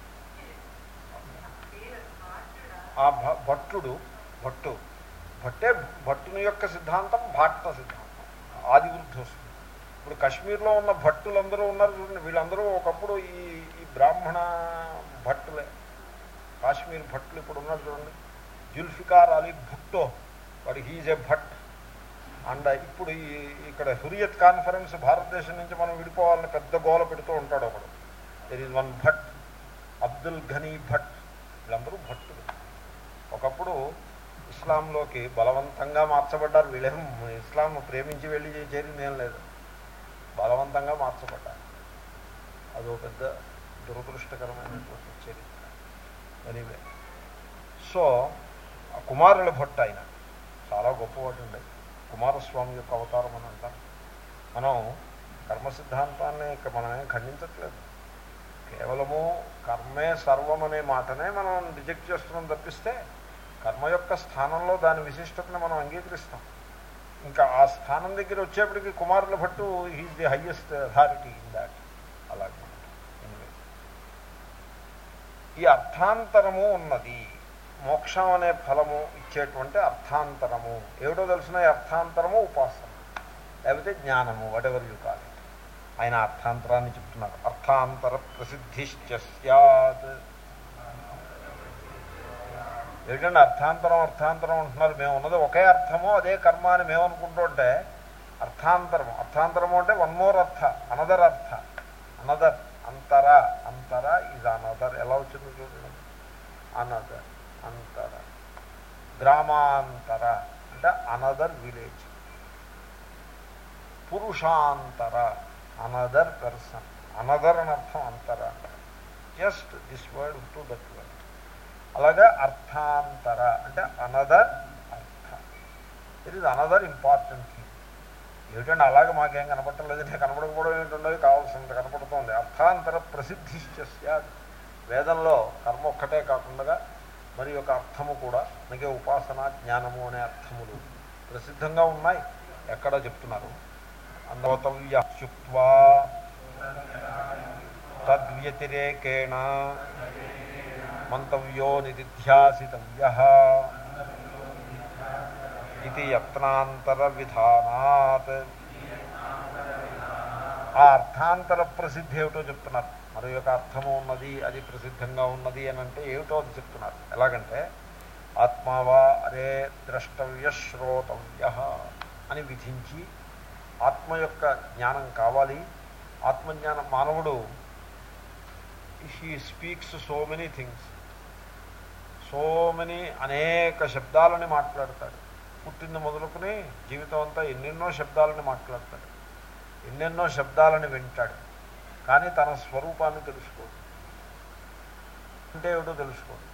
ఆ భ భట్టుడు భట్టు. భట్టే భట్టుని యొక్క సిద్ధాంతం భాట్ట సిద్ధాంతం. ఆది వృద్ధి వస్తుంది. ఇప్పుడు కాశ్మీర్లో ఉన్న భట్టులందరూ ఉన్నారు చూడండి. వీళ్ళందరూ ఒకప్పుడు ఈ ఈ బ్రాహ్మణ భట్టులే. కాశ్మీర్ భట్లు ఇప్పుడు ఉన్నారు చూడండి. జుల్ఫికార్ అలీ భుట్టో వాడు హీజ్ ఎ భట్. అండ్ ఇప్పుడు ఈ ఇక్కడ హురియత్ కాన్ఫరెన్స్ భారతదేశం నుంచి మనం విడిపోవాలని పెద్ద గోల పెడుతూ ఉంటాడు ఒకడు. There is one Bhat Abdul Ghani Bhat. వీళ్ళందరూ భట్టులు. ఒకప్పుడు ఇస్లాంలోకి బలవంతంగా మార్చబడ్డారు. వీళ్ళేం ఇస్లాం ప్రేమించి వెళ్ళి చేరింది ఏం లేదు. బలవంతంగా మార్చబడ్డారు. అదో పెద్ద దురదృష్టకరమైనటువంటి చరిత్ర. ఎనీవే సో ఆ కుమారుల భట్టు ఆయన చాలా గొప్పవాడు ఉండే కుమారస్వామి యొక్క అవతారం అని అంటాం మనం కర్మ సిద్ధాంతాన్ని ఇక ఖండించట్లేదు. కేవలము కర్మే సర్వం అనే మాటనే మనం రిజెక్ట్ చేస్తున్నాం తప్పిస్తే కర్మ యొక్క స్థానంలో దాని విశిష్టతను మనం అంగీకరిస్తాం. ఇంకా ఆ స్థానం దగ్గర వచ్చేప్పటికి Kumarila Bhatta he's the highest authority in that అలాగే ఈ అర్థాంతరము ఉన్నది. మోక్షం అనే ఫలము ఇచ్చేటువంటి అర్థాంతరము. ఏమిటో తెలిసిన అర్థాంతరము ఉపాసన. లేకపోతే జ్ఞానము వటెవర్ యూ కాల్ ఆయన అర్థాంతరాన్ని చెప్తున్నారు. అర్థాంతర ప్రసిద్ధిశ్చ సత్ ఏంటంటే అర్థాంతరం అర్థాంతరం అంటున్నారు? మేము ఉన్నది ఒకే అర్థము అదే కర్మ అని మేము అనుకుంటుంటే అర్థాంతరము. అర్థాంతరము అంటే వన్ మోర్ అర్థ అనదర్ అర్థ. అనదర్ అంతర అంతర ఇది అనదర్ ఎలా వచ్చిందో చూడండి. అనదర్ అంతర గ్రామాంతర అంటే అనదర్ విలేజ్ పురుషాంతర అనదర్ పర్సన్ అనదర్ అని అర్థం అంతర just this word to that word అలాగే అర్థాంతర అంటే అనదర్ అర్థ. It is another important thing ఏమిటంటే అలాగే మాకేం కనపట్టలేదు నేను కనపడకపోవడం ఏంటంటే కావాల్సినంత కనపడుతుంది. అర్థాంతర ప్రసిద్ధిశ్చ వేదంలో కర్మ ఒక్కటే కాకుండా మరి ఒక అర్థము కూడా మనకి ఉపాసన జ్ఞానము అనే అర్థములు ప్రసిద్ధంగా ఉన్నాయి. ఎక్కడ చెప్తున్నారు? అందవతవ్యుక్వా తద్వ్యతిరేకేణ మంతవ్యో నిధిధ్యాసితవ్య ఇది యత్నాంతర విధానాత్ ఆ అర్థాంతర ప్రసిద్ధి ఏమిటో చెప్తున్నారు. మరి యొక్క అర్థము ఉన్నది అది ప్రసిద్ధంగా ఉన్నది అని అంటే ఏమిటో అది చెప్తున్నారు. ఎలాగంటే ఆత్మావా అరే ద్రష్టవ్య శ్రోతవ్య అని విధించి ఆత్మ యొక్క జ్ఞానం కావాలి. ఆత్మజ్ఞానం మానవుడు he speaks so many things so many అనేక శబ్దాలని మాట్లాడతాడు. పుట్టింది మొదలుకుని జీవితం అంతా ఎన్నెన్నో శబ్దాలని మాట్లాడతాడు. ఎన్నెన్నో శబ్దాలని వింటాడు. కానీ తన స్వరూపాన్ని తెలుసుకోడు. అంటే ఏమిటో తెలుసుకోడు.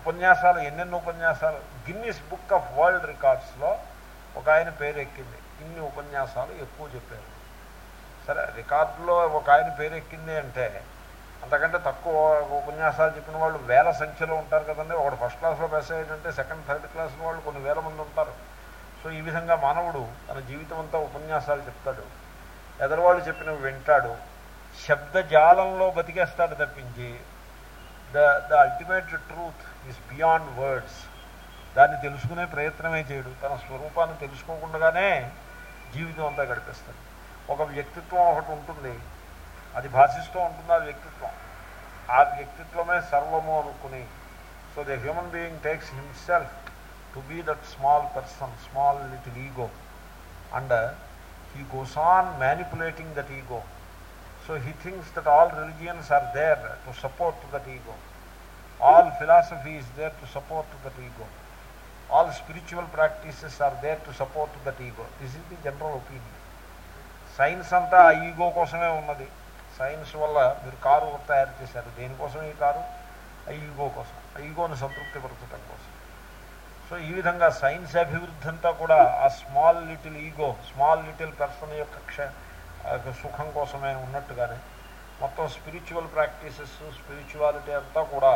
ఉపన్యాసాలు ఎన్నెన్నో ఉపన్యాసాలు. గిన్నిస్ బుక్ ఆఫ్ వరల్డ్ రికార్డ్స్లో ఒక ఆయన పేరు ఎక్కింది. ఇన్ని ఉపన్యాసాలు ఎక్కువ చెప్పారు. సరే రికార్డులో ఒక ఆయన పేరు ఎక్కింది అంటే అంతకంటే తక్కువ ఉపన్యాసాలు చెప్పిన వాళ్ళు వేల సంఖ్యలో ఉంటారు కదండి. ఒకడు ఫస్ట్ క్లాస్లో పాస్ అయ్యాడంటే సెకండ్ థర్డ్ క్లాస్ వాళ్ళు కొన్ని వేల మంది ఉంటారు. సో ఈ విధంగా మానవుడు తన జీవితం అంతా ఉపన్యాసాలు చెప్తాడు. ఎదరవాళ్ళు చెప్పినవి వింటాడు. శబ్దజాలంలో బతికేస్తాడు తప్పించి the the ultimate truth is beyond words. దాన్ని తెలుసుకునే ప్రయత్నమే చేయడు. తన స్వరూపాన్ని తెలుసుకోకుండానే జీవితం అంతా గడిపేస్తాడు. ఒక వ్యక్తిత్వం ఒకటి ఉంటుంది. అది భాషిస్తూ ఉంటుంది ఆ వ్యక్తిత్వం. ఆ వ్యక్తిత్వమే సర్వము అనుకుని so the human being takes himself to be that small person small little ego and he goes on manipulating that ego so he thinks that all religions are there to support that ego all philosophy is there to support that ego all spiritual practices are there to support that ego this is the general opinion science అంతా ఆ ego కోసమే ఉన్నది. Science వల్ల మీరు car తయారు చేశారు. దేనికోసం ఈ కారు? ఈగో కోసం. ఆ ఈగోను సంతృప్తిపరచడం కోసం. సో ఈ విధంగా సైన్స్ అభివృద్ధి అంతా కూడా ఆ small little ego small little person యొక్క క్ష సుఖం కోసమే ఉన్నట్టుగానే మొత్తం స్పిరిచువల్ ప్రాక్టీసెస్ స్పిరిచువాలిటీ అంతా కూడా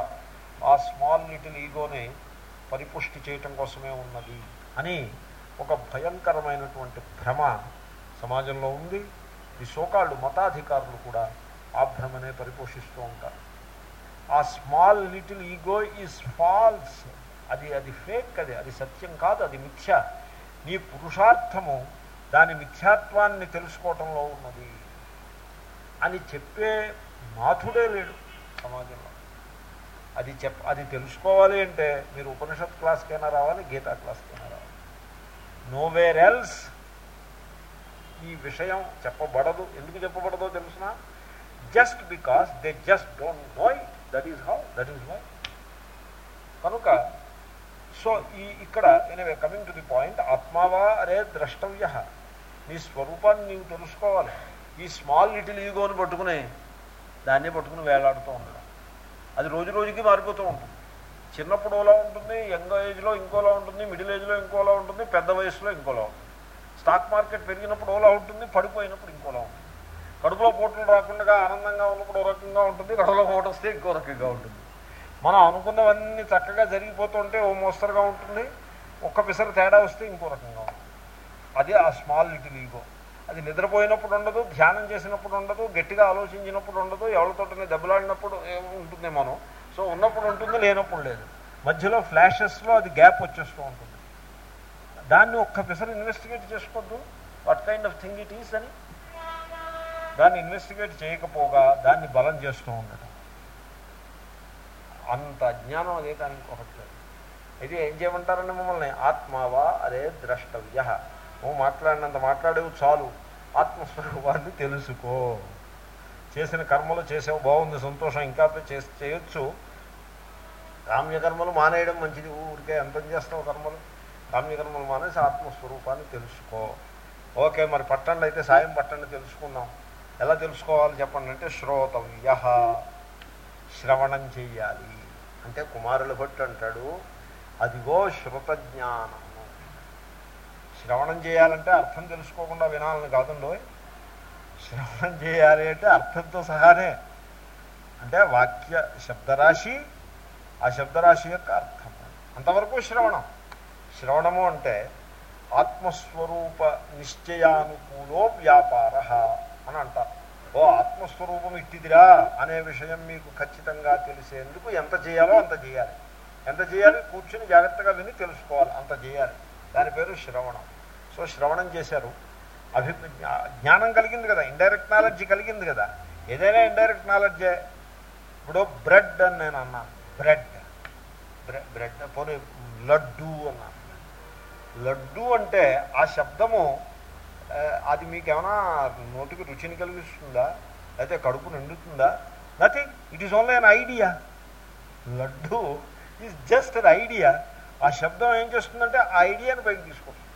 ఆ స్మాల్ లిటిల్ ఈగోని పరిపుష్టి చేయటం కోసమే ఉన్నది అని ఒక భయంకరమైనటువంటి భ్రమ సమాజంలో ఉంది. ఈ సోకాళ్ళు మతాధికారులు కూడా ఆ భ్రమనే పరిపోషిస్తూ ఉంటారు. ఆ small little ego is false. అది అది ఫేక్ అది అది సత్యం కాదు అది మిథ్య. నీ పురుషార్థము దాని మిథ్యాత్వాన్ని తెలుసుకోవటంలో ఉన్నది. అని చెప్పే నాథుడే లేడు సమాజంలో. అది చెప్ అది తెలుసుకోవాలి అంటే మీరు ఉపనిషత్ క్లాస్కైనా రావాలి గీతా క్లాస్కైనా రావాలి. నోవేర్ ఎల్స్ ఈ విషయం చెప్పబడదు. ఎందుకు చెప్పబడదో తెలుసిన? Just because they just don't know it that is how that is why కనుక సో ఈ ఇక్కడ anyway coming to the point ఆత్మావా అరే ద్రష్టవ్య. నీ స్వరూపాన్ని నీవు తెలుసుకోవాలి. ఈ స్మాల్ లిటిల్ ఈగోని పట్టుకుని దాన్ని పట్టుకుని వేలాడుతూ ఉండడం. అది రోజు రోజుకి మారిపోతూ ఉంటుంది. చిన్నప్పుడు ఓలా ఉంటుంది యంగ్ ఏజ్లో ఇంకోలా ఉంటుంది మిడిల్ ఏజ్లో ఇంకోలా ఉంటుంది పెద్ద వయసులో ఇంకోలా ఉంటుంది. స్టాక్ మార్కెట్ పెరిగినప్పుడు ఓలా ఉంటుంది పడిపోయినప్పుడు ఇంకోలా ఉంటుంది. కడుపులో పోట్లు రాకుండా ఆనందంగా ఉన్నప్పుడు ఓ రకంగా ఉంటుంది కడుపులో పోటు వస్తే ఇంకో రకంగా ఉంటుంది. మనం అనుకున్నవన్నీ చక్కగా జరిగిపోతుంటే ఓ మోస్తరుగా ఉంటుంది ఒక్క పిసరు తేడా వస్తే ఇంకో రకంగా ఉంటుంది. అది ఆ స్మాల్ లిటిల్ ఈగో. అది నిద్రపోయినప్పుడు ఉండదు ధ్యానం చేసినప్పుడు ఉండదు గట్టిగా ఆలోచించినప్పుడు ఉండదు ఎవరితోటనే దెబ్బలాడినప్పుడు ఉంటుంది మనం సో ఉన్నప్పుడు ఉంటుంది లేనప్పుడు లేదు. మధ్యలో ఫ్లాషెస్లో అది గ్యాప్ వచ్చేస్తూ ఉంటుంది. దాన్ని ఒక్క పిసరు ఇన్వెస్టిగేట్ చేసుకోవద్దు what kind of thing it is అని. దాన్ని ఇన్వెస్టిగేట్ చేయకపోగా దాన్ని బలం చేస్తూ ఉండటం. అంత అజ్ఞానం అదే కానీ ఇంకొకటి అయితే ఏం చేయమంటారండి మమ్మల్ని? ఆత్మావా? అదే ద్రష్టవ్య. నువ్వు మాట్లాడినంత మాట్లాడేవు చాలు. ఆత్మస్వరూపాన్ని తెలుసుకో. చేసిన కర్మలు చేసావు బాగుంది సంతోషం ఇంకా చేసి చేయొచ్చు. కామ్యకర్మలు మానేయడం మంచిది. ఊరికే ఎంత చేస్తావు కర్మలు. కామ్యకర్మలు మానేసి ఆత్మస్వరూపాన్ని తెలుసుకో. ఓకే మరి పట్టండి అయితే సాయం పట్టండి తెలుసుకుందాం ఎలా తెలుసుకోవాలి చెప్పండి అంటే శ్రోతవ్య శ్రవణం చెయ్యాలి. అంటే కుమారుల భట్టు అంటాడు అదిగో శృత జ్ఞానము శ్రవణం చేయాలంటే అర్థం తెలుసుకోకుండా వినాలని కాదండో శ్రవణం చేయాలి అంటే అర్థంతో సహానే. అంటే వాక్య శబ్దరాశి ఆ శబ్దరాశి యొక్క అర్థం. అంతవరకు శ్రవణం. శ్రవణము అంటే ఆత్మస్వరూప నిశ్చయానుకూలో వ్యాపార అని అంటారు ఓ ఆత్మస్వరూపం ఇట్టిదిరా అనే విషయం మీకు ఖచ్చితంగా తెలిసేందుకు ఎంత చేయాలో అంత చేయాలి. ఎంత చేయాలి కూర్చుని జాగ్రత్తగా విని తెలుసుకోవాలి అంత చేయాలి. దాని పేరు శ్రవణం. సో శ్రవణం చేశారు. అభి జ్ఞానం కలిగింది కదా ఇండైరెక్ట్ నాలెడ్జ్ కలిగింది కదా. ఏదైనా ఇండైరెక్ట్ నాలెడ్జే ఇప్పుడు బ్రెడ్ అని నేను అన్నాను. బ్రెడ్. బ్రెడ్ పోనీ లడ్డు అన్నాను. లడ్డు అంటే ఆ శబ్దము అది మీకేమైనా నోటికి రుచిని కలిగిస్తుందా? అయితే కడుపు నిండుతుందా? Nothing it is only an idea laddu is just an idea ఆ శబ్దం ఏం చేస్తుందంటే ఆ ఐడియాని పైకి తీసుకొస్తుంది.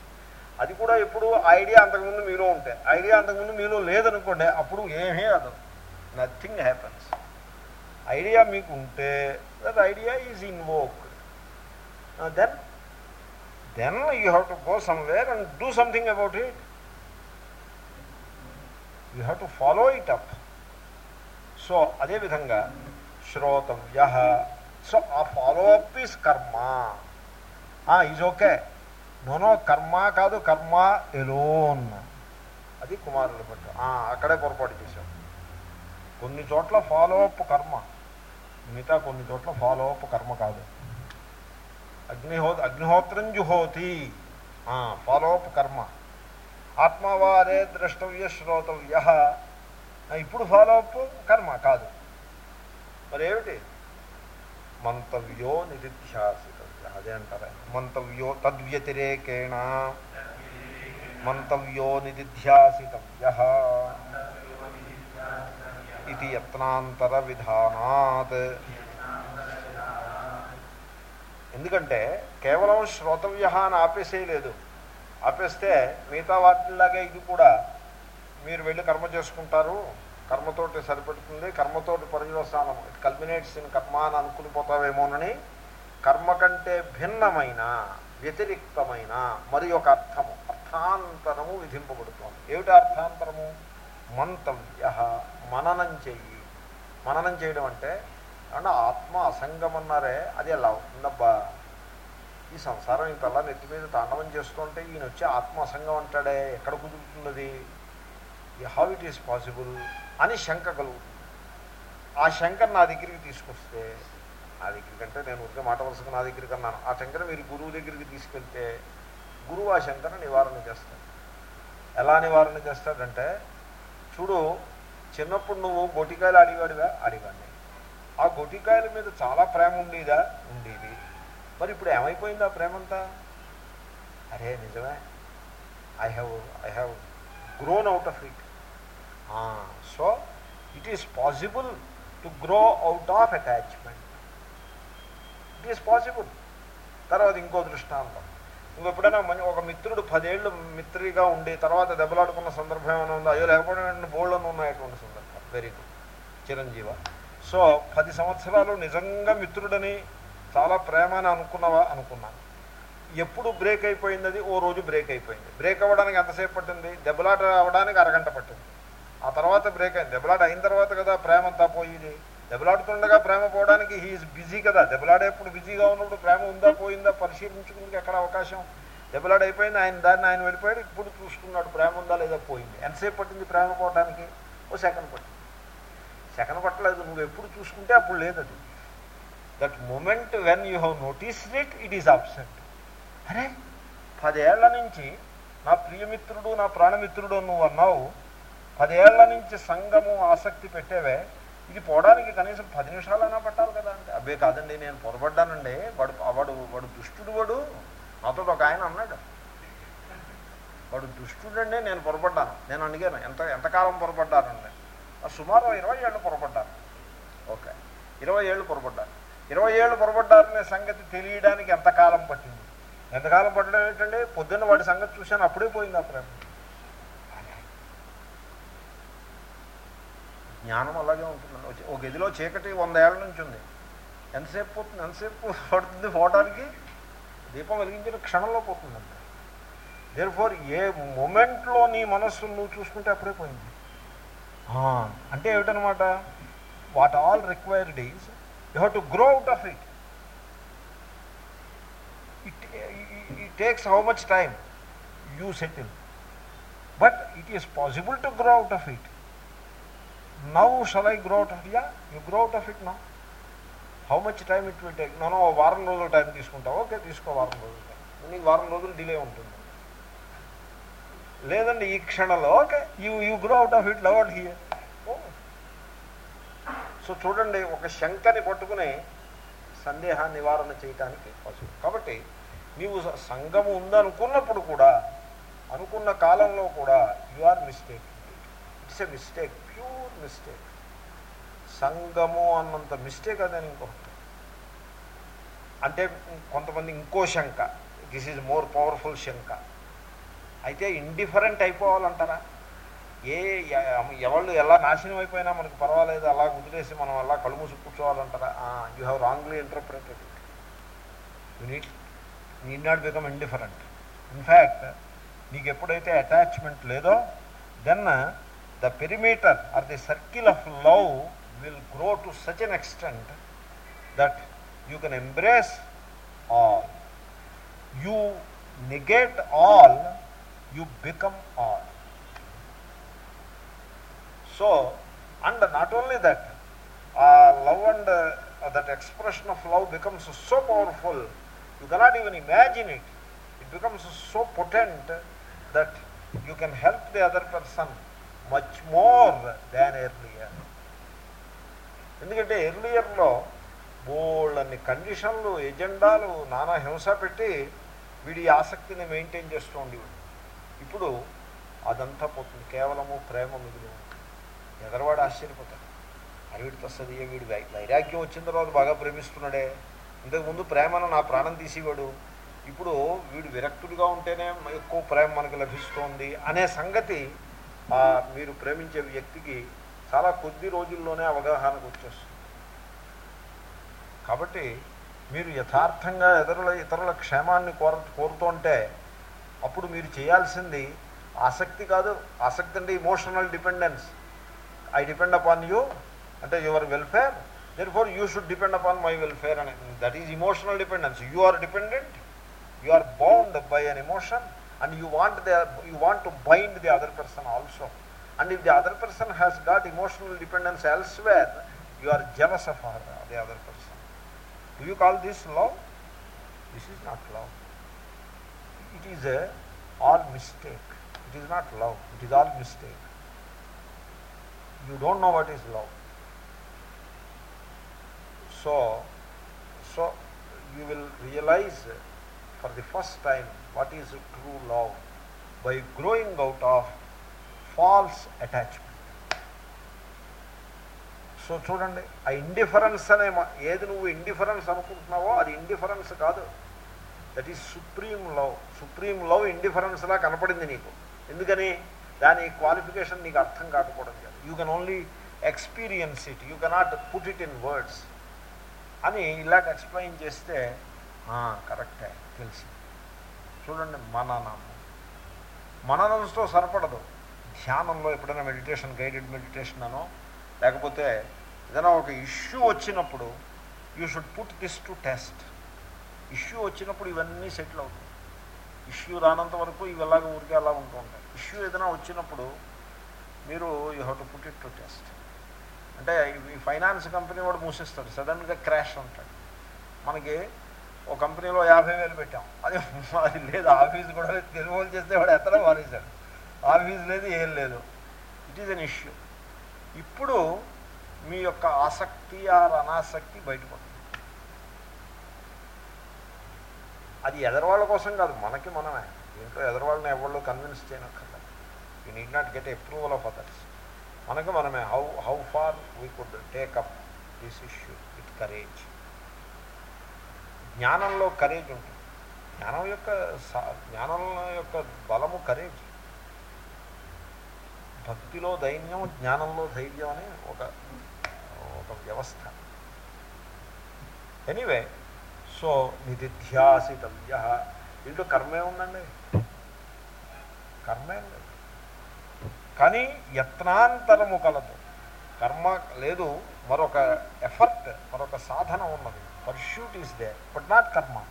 అది కూడా ఎప్పుడు ఐడియా అంతకుముందు మీలో ఉంటే. ఐడియా అంతకుముందు మీలో లేదనుకోండి అప్పుడు ఏమీ అదు నథింగ్ హ్యాపన్స్ ఐడియా మీకు ఉంటే that idea is invoke then then you have to go somewhere and do something about it you have to follow it up so అదేవిధంగా శ్రోతవ్య. సో ఆ follow up is karma is okay no no కర్మ కాదు కర్మ alone అది కుమారుల పట్టు. Ah, అక్కడే పొరపాటు చేశాం. కొన్ని చోట్ల ఫాలో అప్ కర్మ మిగతా కొన్ని చోట్ల ఫాలో అప్ కర్మ కాదు. అగ్నిహో అగ్నిహోత్రం జుహోతి ఫాలో అప్ కర్మ ఆత్మవారే ద్రష్టవ్య శ్రోతవ్య ఇప్పుడు ఫాలో అప్ కర్మ కాదు। మరి ఏమిటి? మంతవ్యో నిధిధ్యాసితవ్య అదే అంటారా మంతవ్యో తద్వ్యతిరేకేణ మంతవ్యో నిధిధ్యాసితవ్య ఇది యత్నాంతర విధానాత్ ఎందుకంటే కేవలం శ్రోతవ్య అని ఆపేసేయలేదు. ఆపేస్తే మిగతా వాటిలాగే ఇది కూడా మీరు వెళ్ళి కర్మ చేసుకుంటారు కర్మతోటి సరిపెడుతుంది కర్మతోటి పర్యవసానం ఇట్ కల్మినేట్స్ ఇన్ కర్మ అని అనుకునిపోతావేమోనని కర్మ కంటే భిన్నమైన వ్యతిరిక్తమైన మరి ఒక అర్థము అర్థాంతరము విధింపబడుతోంది. ఏమిటి అర్థాంతరము? మంతవ్య మననం చెయ్యి. మననం చేయడం అంటే అంటే ఆత్మ అసంగం అన్నారే అది ఎలా అవుతుందబ్బా ఈ సంసారం ఇంతలా నెత్తి మీద తాండవం చేస్తుంటే ఈయన వచ్చి ఆత్మ అసంగం అంటాడే ఎక్కడ కుదురుతున్నది? హౌ ఇట్ ఈస్ పాసిబుల్ అని శంక కలుగుతుంది. ఆ శంకర్ నా దగ్గరికి తీసుకొస్తే నా దగ్గరికి అంటే నేను ఉంటే మాట వలసకు నా దగ్గరికి అన్నాను. ఆ శంకర్ మీరు గురువు దగ్గరికి తీసుకెళ్తే గురువు ఆ శంకర నివారణ చేస్తాడు. ఎలా నివారణ చేస్తాడంటే చూడు చిన్నప్పుడు నువ్వు గొటికాయలు అడిగాడుగా అడిగాడు ఆ గొటికాయల మీద చాలా ప్రేమ ఉండేదా? ఉండేది. మరి ఇప్పుడు ఏమైపోయింది ఆ ప్రేమంతా? అరే నిజమే. I have I have grown out of it so it is possible to grow out of attachment it is possible తర్వాత ఇంకో దృష్టాంతం. నువ్వు ఎప్పుడైనా ఒక మిత్రుడు పదేళ్ళు మిత్రిగా ఉండి తర్వాత దెబ్బలాడుకున్న సందర్భం ఏమైనా ఉందో? అయ్యో లేకపోవడం బోల్డ్ అని ఉన్నాయటువంటి సందర్భం. వెరీ గుడ్ చిరంజీవ సో పది సంవత్సరాలు నిజంగా మిత్రుడని చాలా ప్రేమ అని అనుకున్నావా? అనుకున్నాను ఎప్పుడు బ్రేక్ అయిపోయింది అది ఓ రోజు బ్రేక్ అయిపోయింది. బ్రేక్ అవ్వడానికి ఎంతసేపు పట్టింది? దెబ్బలాట అవ్వడానికి అరగంట పట్టింది. ఆ తర్వాత బ్రేక్ అయింది. దెబ్బలాట అయిన తర్వాత కదా ప్రేమ అంతా పోయింది. దెబ్బలాడుతుండగా ప్రేమ పోవడానికి హీఈస్ బిజీ కదా. దెబ్బలాడేప్పుడు బిజీగా ఉన్నప్పుడు ప్రేమ ఉందా పోయిందా? పరిశీలించుకుందుకు ఎక్కడ అవకాశం? దెబ్బలాడ అయిపోయింది. ఆయన దాన్ని ఆయన వెళ్ళిపోయాడు. ఇప్పుడు చూసుకున్నాడు ప్రేమ ఉందా లేదా? పోయింది. ఎంతసేపు పట్టింది ప్రేమ పోవడానికి ఓ సెకండ్ పట్టింది. సెకండ్ కొట్టలేదు నువ్వు ఎప్పుడు చూసుకుంటే అప్పుడు లేదు అది. That moment when you have notice it it is absent అరే పదేళ్ళ నుంచి నా ప్రియమిత్రుడు నా ప్రాణమిత్రుడు నువ్వు అన్నావు పదేళ్ళ నుంచి సంఘము ఆసక్తి పెట్టేవే ఇది పోవడానికి కనీసం పది నిమిషాలైనా పట్టాలి కదా అంటే. అబ్బే కాదండి నేను పొరపడ్డానండి వాడు వాడు వాడు దుష్టుడు వాడు. నాతో ఒక ఆయన అన్నాడు. వాడు దుష్టుడండి నేను పొరపడ్డాను నేను అడిగాను ఎంత ఎంతకాలం పొరపడ్డానండి సుమారు ఇరవై ఏళ్ళు పొరపడ్డారు. ఓకే. ఇరవై ఏళ్ళు పొరపడ్డారు. ఇరవై ఏళ్ళు పొరపడ్డారనే సంగతి తెలియడానికి ఎంతకాలం పట్టింది? ఎంతకాలం పట్టడం ఏంటంటే పొద్దున్న వాడి సంగతి చూశాను అప్పుడే పోయింది ఆ ప్రేమ. జ్ఞానం అలాగే ఉంటుంది. ఒక గదిలో చీకటి వంద ఏళ్ళ నుంచి ఉంది. ఎంతసేపు పోతుంది? ఎంతసేపు పడుతుంది పోవడానికి దీపం వెలిగించిన క్షణంలో పోతుందండి. దేర్ ఫోర్ ఏ మూమెంట్లో నీ మనస్సు నువ్వు చూసుకుంటే అప్పుడే పోయింది. అంటే ఏమిటనమాట? What all required is you have to grow out of it. It it takes how much time you settle. But it is possible to grow out of it. Now shall I grow out of yeah you grow out of it now. How much time it will take? నన్ను వారం రోజులు time తీసుకుంటావు. Okay తీసుకో వారం రోజులు time నీకు వారం రోజులు డిలే ఉంటుంది. లేదండి ఈ క్షణంలో okay you you grow out of it love out here so చూడండి ఒక శంకని పట్టుకుని సందేహా నివారణ చేయటానికి పాసిబుల్ కాబట్టి నీవు సంఘము ఉందనుకున్నప్పుడు కూడా అనుకున్న కాలంలో కూడా you are mistake it's a mistake pure mistake సంగము అన్నంత మిస్టేక్ అదని ఇంకొకటి. అంటే కొంతమంది ఇంకో శంక దిస్ ఈజ్ మోర్ పవర్ఫుల్ శంక అయితే ఇండిఫరెంట్ అయిపోవాలంటారా? ఏ ఎవళ్ళు ఎలా నాశనం అయిపోయినా మనకు పర్వాలేదు అలా వదిలేసి మనం అలా కళ్ళు మూసి కూర్చోవాలంటారా? You have wrongly interpreted it you neat need not become indifferent in fact నీకు ఎప్పుడైతే అటాచ్మెంట్ లేదో then the perimeter or the circle of love will grow to such an extent that you can embrace all you negate all you become all so and not only that ah love and that expression of love becomes so powerful you cannot even imagine it it becomes so potent that you can help the other person much more than earlier ఎందుకంటే ఎర్లియర్లో బోళ్ళన్ని కండిషన్లు ఎజెండాలు నానా హింస పెట్టి వీడి ఆసక్తిని maintain చేస్తూ ఉండేవాడు. ఇప్పుడు అదంతా పోతుంది. కేవలము ప్రేమ మిగిలి ఎదరవాడు ఆశ్చర్యపోతాడు. అరవిడితో వస్తుంది వీడి వైరాగ్యం వచ్చిన తర్వాత బాగా ప్రేమిస్తున్నాడే. ఇంతకుముందు ప్రేమను నా ప్రాణం తీసేవాడు. ఇప్పుడు వీడు విరక్తుడిగా ఉంటేనే ఎక్కువ ప్రేమ మనకు లభిస్తోంది అనే సంగతి ఆ మీరు ప్రేమించే వ్యక్తికి చాలా కొద్ది రోజుల్లోనే అవగాహనకు వచ్చేస్తుంది. కాబట్టి మీరు యథార్థంగా ఇతరుల ఇతరుల క్షేమాన్ని కోర కోరుతుంటే అప్పుడు మీరు చేయాల్సింది ఆసక్తి కాదు ఆసక్తి అంటే emotional dependence I depend upon you అంటే your welfare then for you should depend upon my welfare అని that is emotional dependence you are dependent you are bound by an emotion and you want the you want to bind the other person also and if the other person has got emotional dependence elsewhere you are jealous of the other person do you call this love this is not love it is all mistake it is not love it is all mistake you don't know what is love so so you will realize for the first time what is true love by growing out of false attachment. So చూడండి ఆ indifference అనే ఏది నువ్వు indifference అనుకుంటున్నావో అది indifference కాదు. That is supreme love supreme love ఇండిఫరెన్స్లా కనపడింది నీకు. ఎందుకని? దాని క్వాలిఫికేషన్ నీకు అర్థం కాకపోవడం కాదు you can only experience it you cannot put it in words అని ఇలాగ ఎక్స్ప్లెయిన్ చేస్తే కరెక్టే తెలిసి. చూడండి మననము మననంతో సరిపడదు. ధ్యానంలో ఎప్పుడైనా మెడిటేషన్ గైడెడ్ మెడిటేషన్ అనో లేకపోతే ఏదైనా ఒక ఇష్యూ వచ్చినప్పుడు you should put this to test issue వచ్చినప్పుడు ఇవన్నీ సెటిల్ అవుతాయి. ఇష్యూ రానంత వరకు ఇవి ఎలాగ ఊరికే అలా ఉంటూ ఉంటాయి. ఇష్యూ ఏదైనా వచ్చినప్పుడు మీరు you have to put it to test. అంటే ఈ ఫైనాన్స్ కంపెనీ వాడు మూసేస్తాడు సడన్గా క్రాష్ ఉంటాడు మనకి ఓ కంపెనీలో యాభై వేలు పెట్టాం. అది అది లేదు ఆఫీస్ కూడా లేదు. చేస్తే వాడు ఎత్తడం మానేశాడు. ఆఫీస్ లేదు ఏం లేదు. ఇట్ ఈజ్ అన్ ఇష్యూ ఇప్పుడు మీ యొక్క ఆసక్తి ఆర్ అనాసక్తి బయటపడుతుంది. అది ఎదరవాళ్ళ కోసం కాదు మనకి మనమే. దీంట్లో ఎదరవాళ్ళని ఎవరు convince చేయనక్కర్లేదు. You need not get approval of others మనకి మనమే. How how far we could take up this issue with courage జ్ఞానంలో కరేజ్ ఉంటుంది. జ్ఞానం యొక్క జ్ఞానం యొక్క బలము కరేజ్ భక్తిలో దైన్యం జ్ఞానంలో ధైర్యం అనే ఒక ఒక వ్యవస్థ. ఎనీవే సో నిధిధ్యాసితవ్య ఇంట్లో కర్మే ఉందండి. కర్మే లేదు. కానీ యత్నాంతరము కలదు. కర్మ లేదు. మరొక ఎఫర్ట్ మరొక సాధన ఉన్నది. Pursuit is there but not karma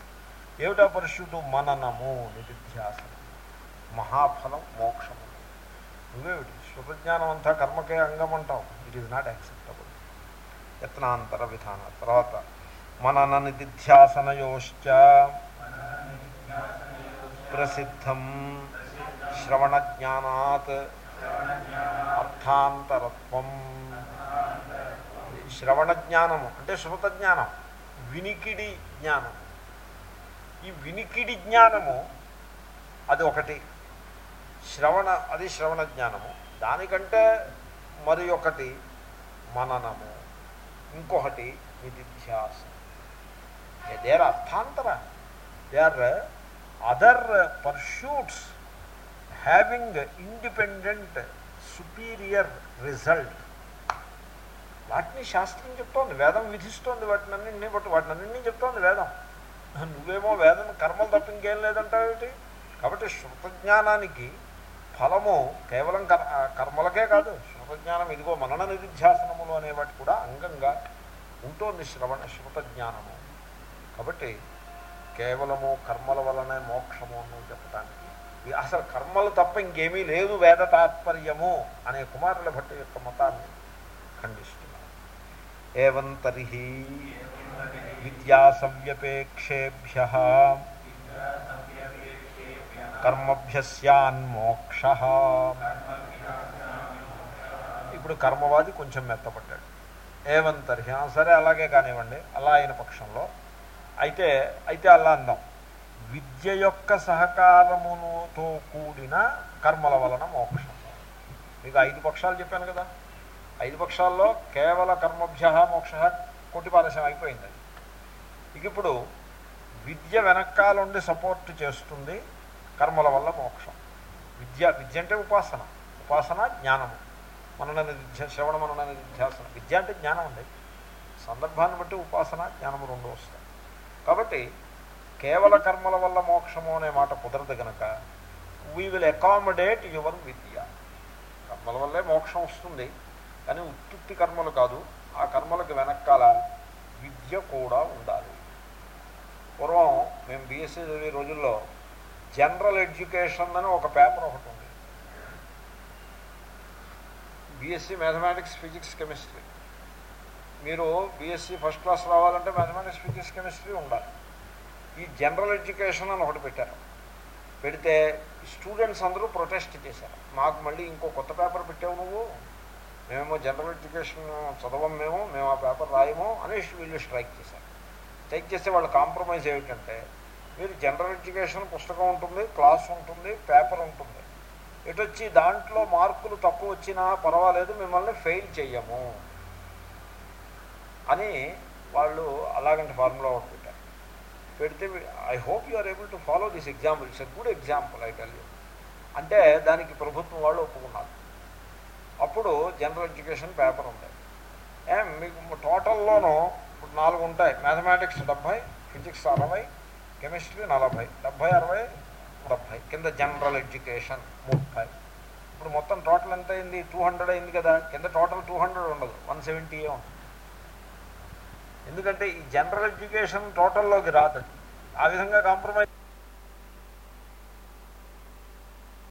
ఏమిటా పర్ష్యూటు మననము నిధిధ్యాసనం. మహాఫలం మోక్షము. నువ్వేమిటి? శుభజ్ఞానం అంతా కర్మకే అంగం అంటావు ఇట్ ఈస్ నాట్ యాక్సెప్టబుల్ యత్నాంతర విధాన తర్వాత మనన నిధిధ్యాసనయోశ్చ ప్రసిద్ధం శ్రవణజ్ఞానాత్ అర్థాంతరత్వం. శ్రవణ జ్ఞానము అంటే శృత జ్ఞానం వినికిడి జ్ఞానం. ఈ వినికిడి జ్ఞానము అది ఒకటి. శ్రవణ అది శ్రవణ జ్ఞానము దానికంటే మరి ఒకటి మననము. ఇంకొకటి నిధిధ్యాసనం they are అర్థాంతర they are other pursuits having independent superior result వాటిని శాస్త్రం చెప్తోంది. వేదం విధిస్తోంది వాటిని అన్నింటినీ బట్టి వాటిని అన్నింటినీ చెప్తోంది వేదం. నువ్వేమో వేదం కర్మలు తప్ప ఇంకేం లేదంటావేటి కాబట్టి శృతజ్ఞానానికి ఫలము కేవలం కర్ కర్మలకే కాదు. శృతజ్ఞానం ఇదిగో మనన నిధిధ్యాసనములు అనేవాటి కూడా అంగంగా ఉంటుంది శ్రవణ శృతజ్ఞానము కాబట్టి కేవలము కర్మల వలనే మోక్షము అని చెప్పడానికి అసలు కర్మలు తప్ప ఇంకేమీ లేదు వేద తాత్పర్యము అనే కుమారుల భట్టు యొక్క మతాన్ని ఖండిస్తున్నారు ఏవం తర్హి విద్యాసవ్యపేక్షేభ్య కర్మభ్యస్యాన్ మోక్ష. ఇప్పుడు కర్మవాది కొంచెం మెత్తపడ్డాడు. ఏవం తర్హి? సరే అలాగే కానివ్వండి. అలా అయిన పక్షంలో అయితే అయితే అలా అందాం విద్య యొక్క సహకారముతో కూడిన కర్మల వలన మోక్షం. మీకు ఐదు పక్షాలు చెప్పాను కదా. ఐదు పక్షాల్లో కేవల కర్మభ్య మోక్ష కొట్టిపాదశం అయిపోయింది అది. ఇక ఇప్పుడు విద్య వెనకాలండి సపోర్ట్ చేస్తుంది కర్మల వల్ల మోక్షం. విద్య విద్య అంటే ఉపాసన. ఉపాసన జ్ఞానము. మనన నిధ్య శ్రవణ మనన నిధ్యాసన విద్య అంటే జ్ఞానం అండి సందర్భాన్ని బట్టి ఉపాసన జ్ఞానము రెండు వస్తుంది కాబట్టి కేవల కర్మల వల్ల మోక్షము అనే మాట కుదరదు కనుక we will accommodate your vidya. కర్మల వల్లే మోక్షం వస్తుంది కానీ ఉత్పత్తి కర్మలు కాదు. ఆ కర్మలకు వెనకాల విద్య కూడా ఉండాలి. పూర్వం మేము బీఎస్సీ చదివే రోజుల్లో జనరల్ ఎడ్యుకేషన్ అని ఒక పేపర్ ఒకటి ఉంది. బీఎస్సీ మ్యాథమెటిక్స్ ఫిజిక్స్ కెమిస్ట్రీ మీరు బీఎస్సీ ఫస్ట్ క్లాస్ రావాలంటే మ్యాథమెటిక్స్ ఫిజిక్స్ కెమిస్ట్రీ ఉండాలి. ఈ జనరల్ ఎడ్యుకేషన్ అని ఒకటి పెట్టారు. పెడితే స్టూడెంట్స్ అందరూ ప్రొటెస్ట్ చేశారు. మాకు మళ్ళీ ఇంకో కొత్త పేపర్ పెట్టావు నువ్వు? మేమేమో జనరల్ ఎడ్యుకేషన్ చదవం మేము మేము ఆ పేపర్ రాయము అని వీళ్ళు స్ట్రైక్ చేశారు. స్ట్రైక్ చేస్తే వాళ్ళ కాంప్రమైజ్ ఏమిటంటే మీరు జనరల్ ఎడ్యుకేషన్ పుస్తకం ఉంటుంది క్లాస్ ఉంటుంది పేపర్ ఉంటుంది. ఎటొచ్చి దాంట్లో మార్కులు తక్కువ వచ్చినా పర్వాలేదు మిమ్మల్ని ఫెయిల్ చేయము అని వాళ్ళు అలాగంటి ఫార్ములా ఒకటి పెట్టారు. పెడితే I hope you are able to follow this example it's a good example I tell you అంటే దానికి ప్రభుత్వం వాళ్ళు ఒప్పుకున్నారు. అప్పుడు జనరల్ ఎడ్యుకేషన్ పేపర్ ఉంది. ఏం మీకు టోటల్లోనూ ఇప్పుడు నాలుగు ఉంటాయి. మ్యాథమెటిక్స్ డెబ్భై ఫిజిక్స్ అరవై కెమిస్ట్రీ నలభై డెబ్భై అరవై డెబ్భై కింద జనరల్ ఎడ్యుకేషన్ ముప్పై. ఇప్పుడు మొత్తం టోటల్ ఎంత అయింది? టూ హండ్రెడ్ అయింది కదా. కింద టోటల్ టూ హండ్రెడ్ ఉండదు. వన్ సెవెంటీయే ఉంటుంది. ఎందుకంటే ఈ జనరల్ ఎడ్యుకేషన్ టోటల్లోకి రాదు. ఆ విధంగా కాంప్రమైజ్